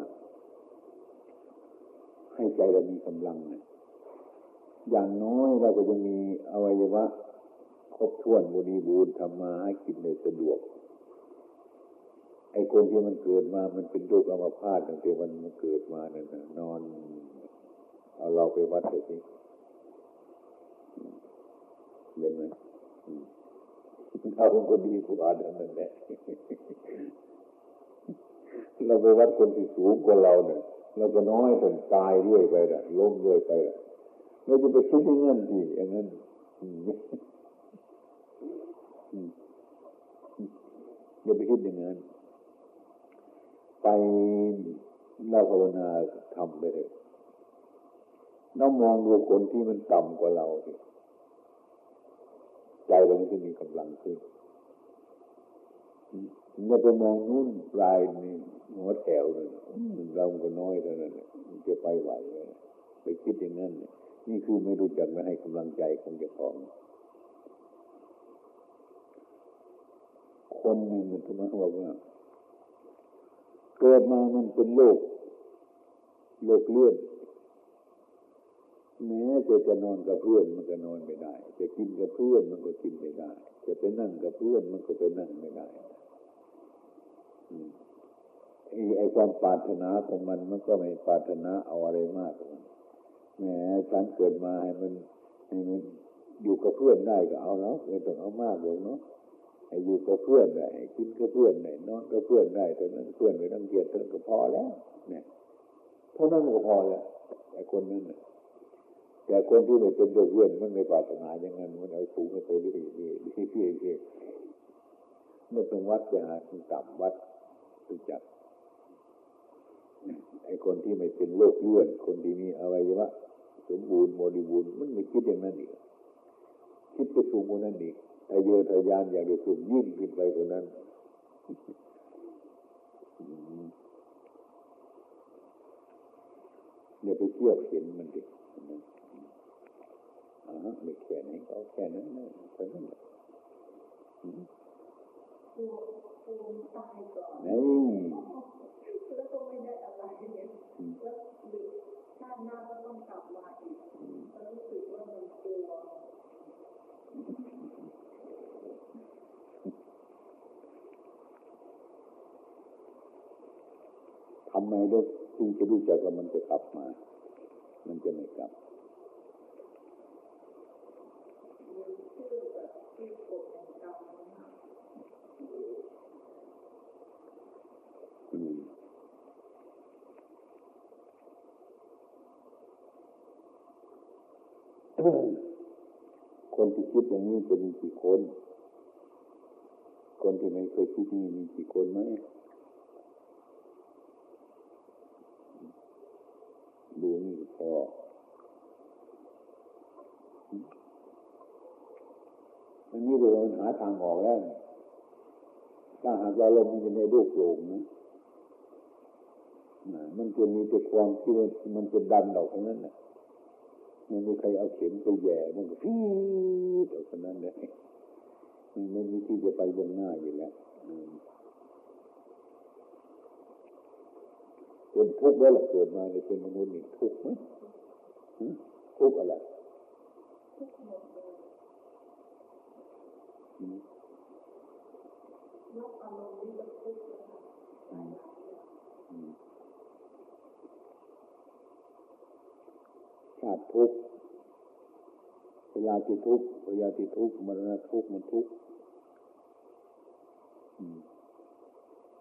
A: ให้ใจเรามีกำลังเนี่ยอย่างน้อยเราก็ยังมีอวัยวะครบถ้วนบริบูรณ์ทำมาให้กินได้สะดวก ไอ้คนที่มันเกิดมา มันเป็นโรคอัมพาตตั้งแต่วันมันเกิดมาเนี่ยนะนอน เอาเราไปวัดไปสิ เป็นไหมเราเป็นคนดีกว่าดังนั้นแหละเราไปวัดคนที่สูงกว่าเราเนี่ยเราก็น้อยจนตายเรื่อยไปละล้มเรื่อยไปละเราจะไปคิดอย่างนั้นดีอย่างนั้นอืมอืมอย่าไปคิดอย่างนั้นไปเราภาวนาทำไปเลยเรามองดูคนที่มันต่ำกว่าเราสิ ใจเรามันจะมีกำลังขึ้นอย่าไปมองนู่นปลายนี่หัวแถวเลยเราก็น้อยเท่านั้นมันจะไปไหวไหมไปคิดอย่างนั้นนี่คือไม่รู้จักไม่ให้กำลังใจของเจ้าของ คนหนึ่งมันทำไมบอกว่าเกิดมามันเป็นโรคโรคเลื่อน แม้จะจะนอนกับเพื่อนมันก็นอนไม่ได้ จะกินกับเพื่อนมันก็กินไม่ได้ จะไปนั่งกับเพื่อนมันก็ไปนั่งไม่ได้ไอ้ไอ้ความปรารถนาของมันมันก็ไม่ปรารถนาเอาอะไรมากแหมฉันเกิดมาให้มันให้มันอยู่กับเพื่อนได้ก็เอาแล้วไม่ต้องเอามากหรอกเนาะให้อยู่กับเพื่อนได้กินกับเพื่อนได้นอนกับเพื่อนได้เท่านั้นเพื่อนไม่ต้องเกลียดเท่านั้นก็พอแล้ว เนี่ยเท่านั้นก็พอแล้วไอ้คนนั้นน่ะ แต่คนที่ไม่เป็นโรคเพื่อนมันไม่ปรารถนาอย่างนั้นมันเอาสูงไปเรื่อยๆเรื่อยๆเรื่อยๆเมื่อเป็นวัดจะหาที่ต่ำวัดรู้จักไอ้คนที่ไม่เป็นโรคเลื่อน คนที่มีอวัยวะสมบูรณ์บริบูรณ์มันไม่คิดอย่างนั้นอีกคิดไปสูงกว่านั้นอีกทะเยอทะยานอยากได้สูงยิ่งขึ้นไปกว่านั้นอย่าไปเที่ยวเห็นมันดิ อ่าฮะไม่แค่ไหนก็แค่นั้นนะแค่นั้นแหละอืม
B: กลัวกลัวตายก่อน
A: นี่
B: แล้วก็ไม่ได้อะไรเนี่ยแล้วหรือชาติหน้าก็ต้องกลับมาอีกก็รู้สึกว่ามันกลัว
A: ทำไมเราจึงจะรู้จักว่ามันจะกลับมา มันจะไม่กลับ
B: มันชื่อแบบที่กดแห่งกรรมนะ
A: อืมค นี้จะมีกี่คน คนที่ไม่เคยคิดนี่มีกี่คนไหมดูนี่ก็พออันนี้เราหาทางออกแล้วถ้าหากเราลงมันจะในรูปโลงนะน่ะมันจะมีแต่ความที่มันจะดันออกทั้งนั้นนะ มันมีใครเอาเข็มไปแย่มันก็ฟิวแต่คนนั้นเลยมันไม่มีที่จะไปบนหน้าอยู่แล้วเป็นทุกข์แล้วล่ะเกิดมาในี่ยเป็นมนุษย์นี่ทุกข์ไหมทุกข์อะไร
B: ทุกข์า
A: ติทุกข์เวลาที่ทุกข์เวลาที่ทุกข์มรณะทุกข์มันทุกข์อืม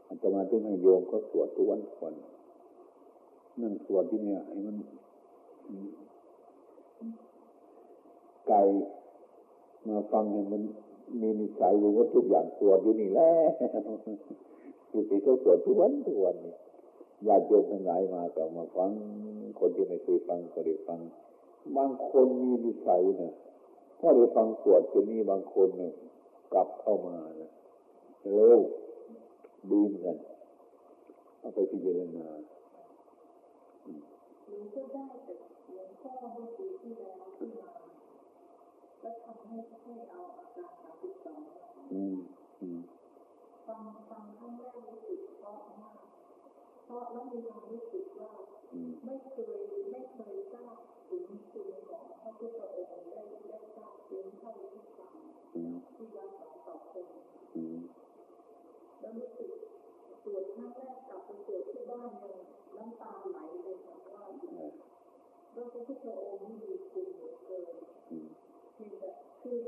A: อัตมาที่ให้โยมก็สวดทุกวันก่อนนั่งสวดที่เนี่ยให้มันไก่มาฟังให้มันมีนิสัยอยู่ว่าทุกอย่างสวดอยู่นี่แหละคือที่เขาสวดทุกวันทุกวันนี่ ญาติโยมทั้งหลายมาก็มาฟัง คนที่ไม่เคยฟังก็ได้ฟัง บางคนมีนิสัยนะถ้าได้ฟังสวดจะมีบางคนเนี่ยกลับเข้ามานะเร็วดีเหมือนกันเอาไปพิจารณา
B: หนูก็ได้แต่หลวงพ่อเมื่อปีที่แล้วที่มาแล้วทำให้ให้เอาอาการสามสิบสอง
A: อืมอืม
B: ฟังฟังครั้งแรกรู้สึกเพราะมาก เพราะแล้วมีความรู้สึกว่าไม่เคยไม่เคยทราบถึงคุณของพระพุทธองค์ได้ได้ทราบถึงเท่าที่ฟังที่วัดหนองต่อคง
A: อืม
B: แล้วรู้สึกสวดครั้งแรกกลับไปสวดที่บ้านยังน้ำตาไหลเลยค่ะว่าพระพุทธองค์มีคุณเหลือเกิน
A: อืม
B: เพียงแต่คือ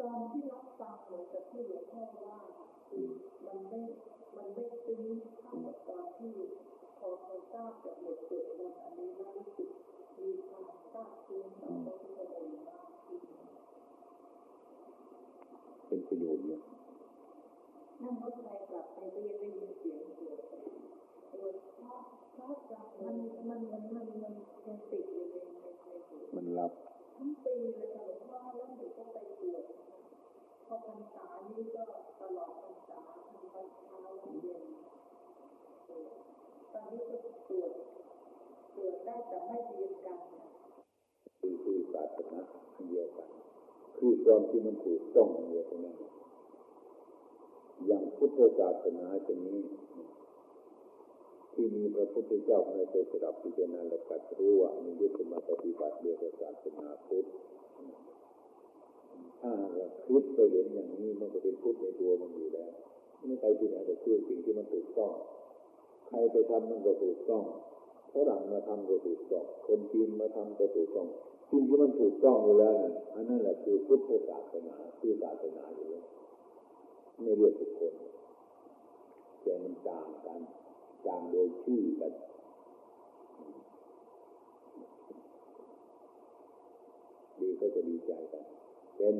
B: ตอนที่รับฟังเหมือนกับที่หลวงพ่อว่าคือมันไม่มันไม่ซึ้งเท่ากับตอนที่ ทราบจากบทสวดมนต์อันนี้แล้วรู้สึกมีความซาบซึ้งต่อพระพุทธองค์มากขึ้น
A: เป็นประโยชน์เยอะ
B: นั่งรถไฟกลับไปก็ยังได้ยินเสียงสวดสวดเพราะเพราะจังมันมันมันมันมันยังติดอยู่ในในในหัว
A: มันรับ
B: ทั้งปีเลยค่ะหลวงพ่อแล้วหนูก็ไปตรวจพอพรรษานี้ก็ตลอดพรรษาทำวันเช้าวันเย็นตรวจตอน เก็ตรวจตรวจได้แต่ไม่เรียนกัน
A: คือคือศาสนาอันเดียวกัน คือความที่มันถูกต้องอันเดียวกันนั้นอย่างพุทธศาสนาชนี้ ที่มีพระพุทธเจ้าในไปสดับพิจารณาและกัดรู้ว่ามียุทธมาปฏิบัติเรียกว่าศาสนาพุทธถ้าเราคิดไปเห็นอย่างนี้มันก็เป็นพุทธในตัวมันอยู่แล้วไม่ใครที่ไหนแต่คือสิ่งที่มันถูกต้อง ใครไปทำมันก็ถูกต้องฝรั่งมาทำก็ถูกต้อง คนจีนมาทำก็ถูกต้องสิ่งที่มันถูกต้องอยู่แล้วนั่นอันนั้นแหละคือพุทธศาสนาคือศาสนาอยู่แล้วไม่เรียกทุกคนแต่มันต่างกันต่างโดยชื่อกันดีก็จะดีใจกันเป็น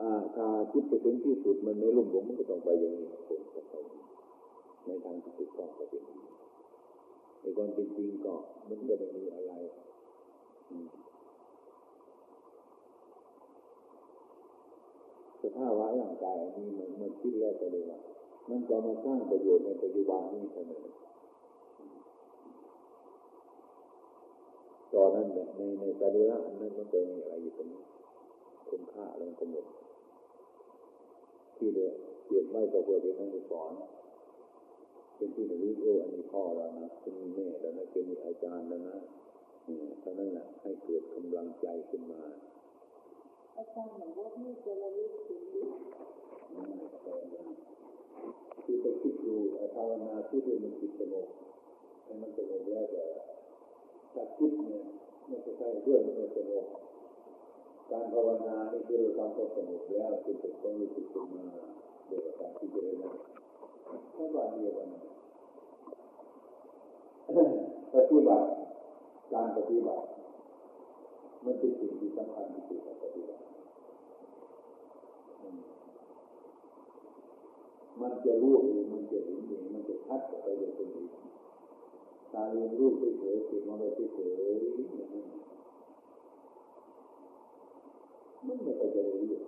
A: อ่าถ้าคิดไปถึงที่สุดมันไม่ลุ่มหลงมันก็ต้องไปอย่างนี้คนก็ไป ในทางที่ถูกต้องก็เป็นในความเป็นจริงก็มันก็ไม่มีอะไรสภาวะร่างกายอันนี้มันมันคิดแล้วก็เลยว่ามันจะมาสร้างประโยชน์ในปัจจุบันนี้เสมอตอนนั้นเนี่ยในในสรีระอันนั้นมันจะมีอะไรอยู่ตรงนี้คุณค่าอะไรมันก็หมดที่เดียวเก็บไว้ก็เพื่อเป็นนักสอน เป็นที่ระลึกโอ้อันนี้พ่อแล้วนะเป็นแม่แล้วนะเป็นอาจารย์แล้วนะเท่านั้นแหละให้เกิดกำลังใจขึ้นมา
B: อาจารย์หนูว่านี่จะระลึกถึง
A: คือไปคิดดูภาวนาที่ดูมันจิตสงบให้มันสงบแล้วแต่ถ้าคิดเนี่ยมันจะใช่เรื่องมันสงบการภาวนานี่คือเราทำความสงบแล้วจิตจะต้องรู้สึกขึ้นมาเดี๋ยวการพิจารณา ถ้าว่าเดียวกันปฏิบัติการปฏิบัติมันเป็นสิ่งที่สำคัญที่สุดของปฏิบัติมันจะรู้เองมันจะเห็นเองมันจะชัดออกไปโดยตนเองตาเรียนรู้เฉยๆจิตมันไปเฉยๆอย่างนั้นมันไม่เข้าใจเรื่อง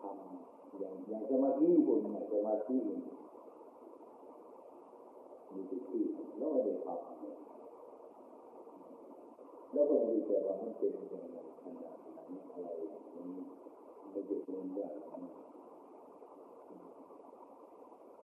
A: ทำอย่างอย่างสมาธิคนอย่างสมาธิ ที่ที่แล้วไม่ได้ทำแล้วก็ไม่รู้แต่ว่ามันเป็นยังไงขนาดไหนอะไรอย่างนี้ไม่ได้เรียนว่า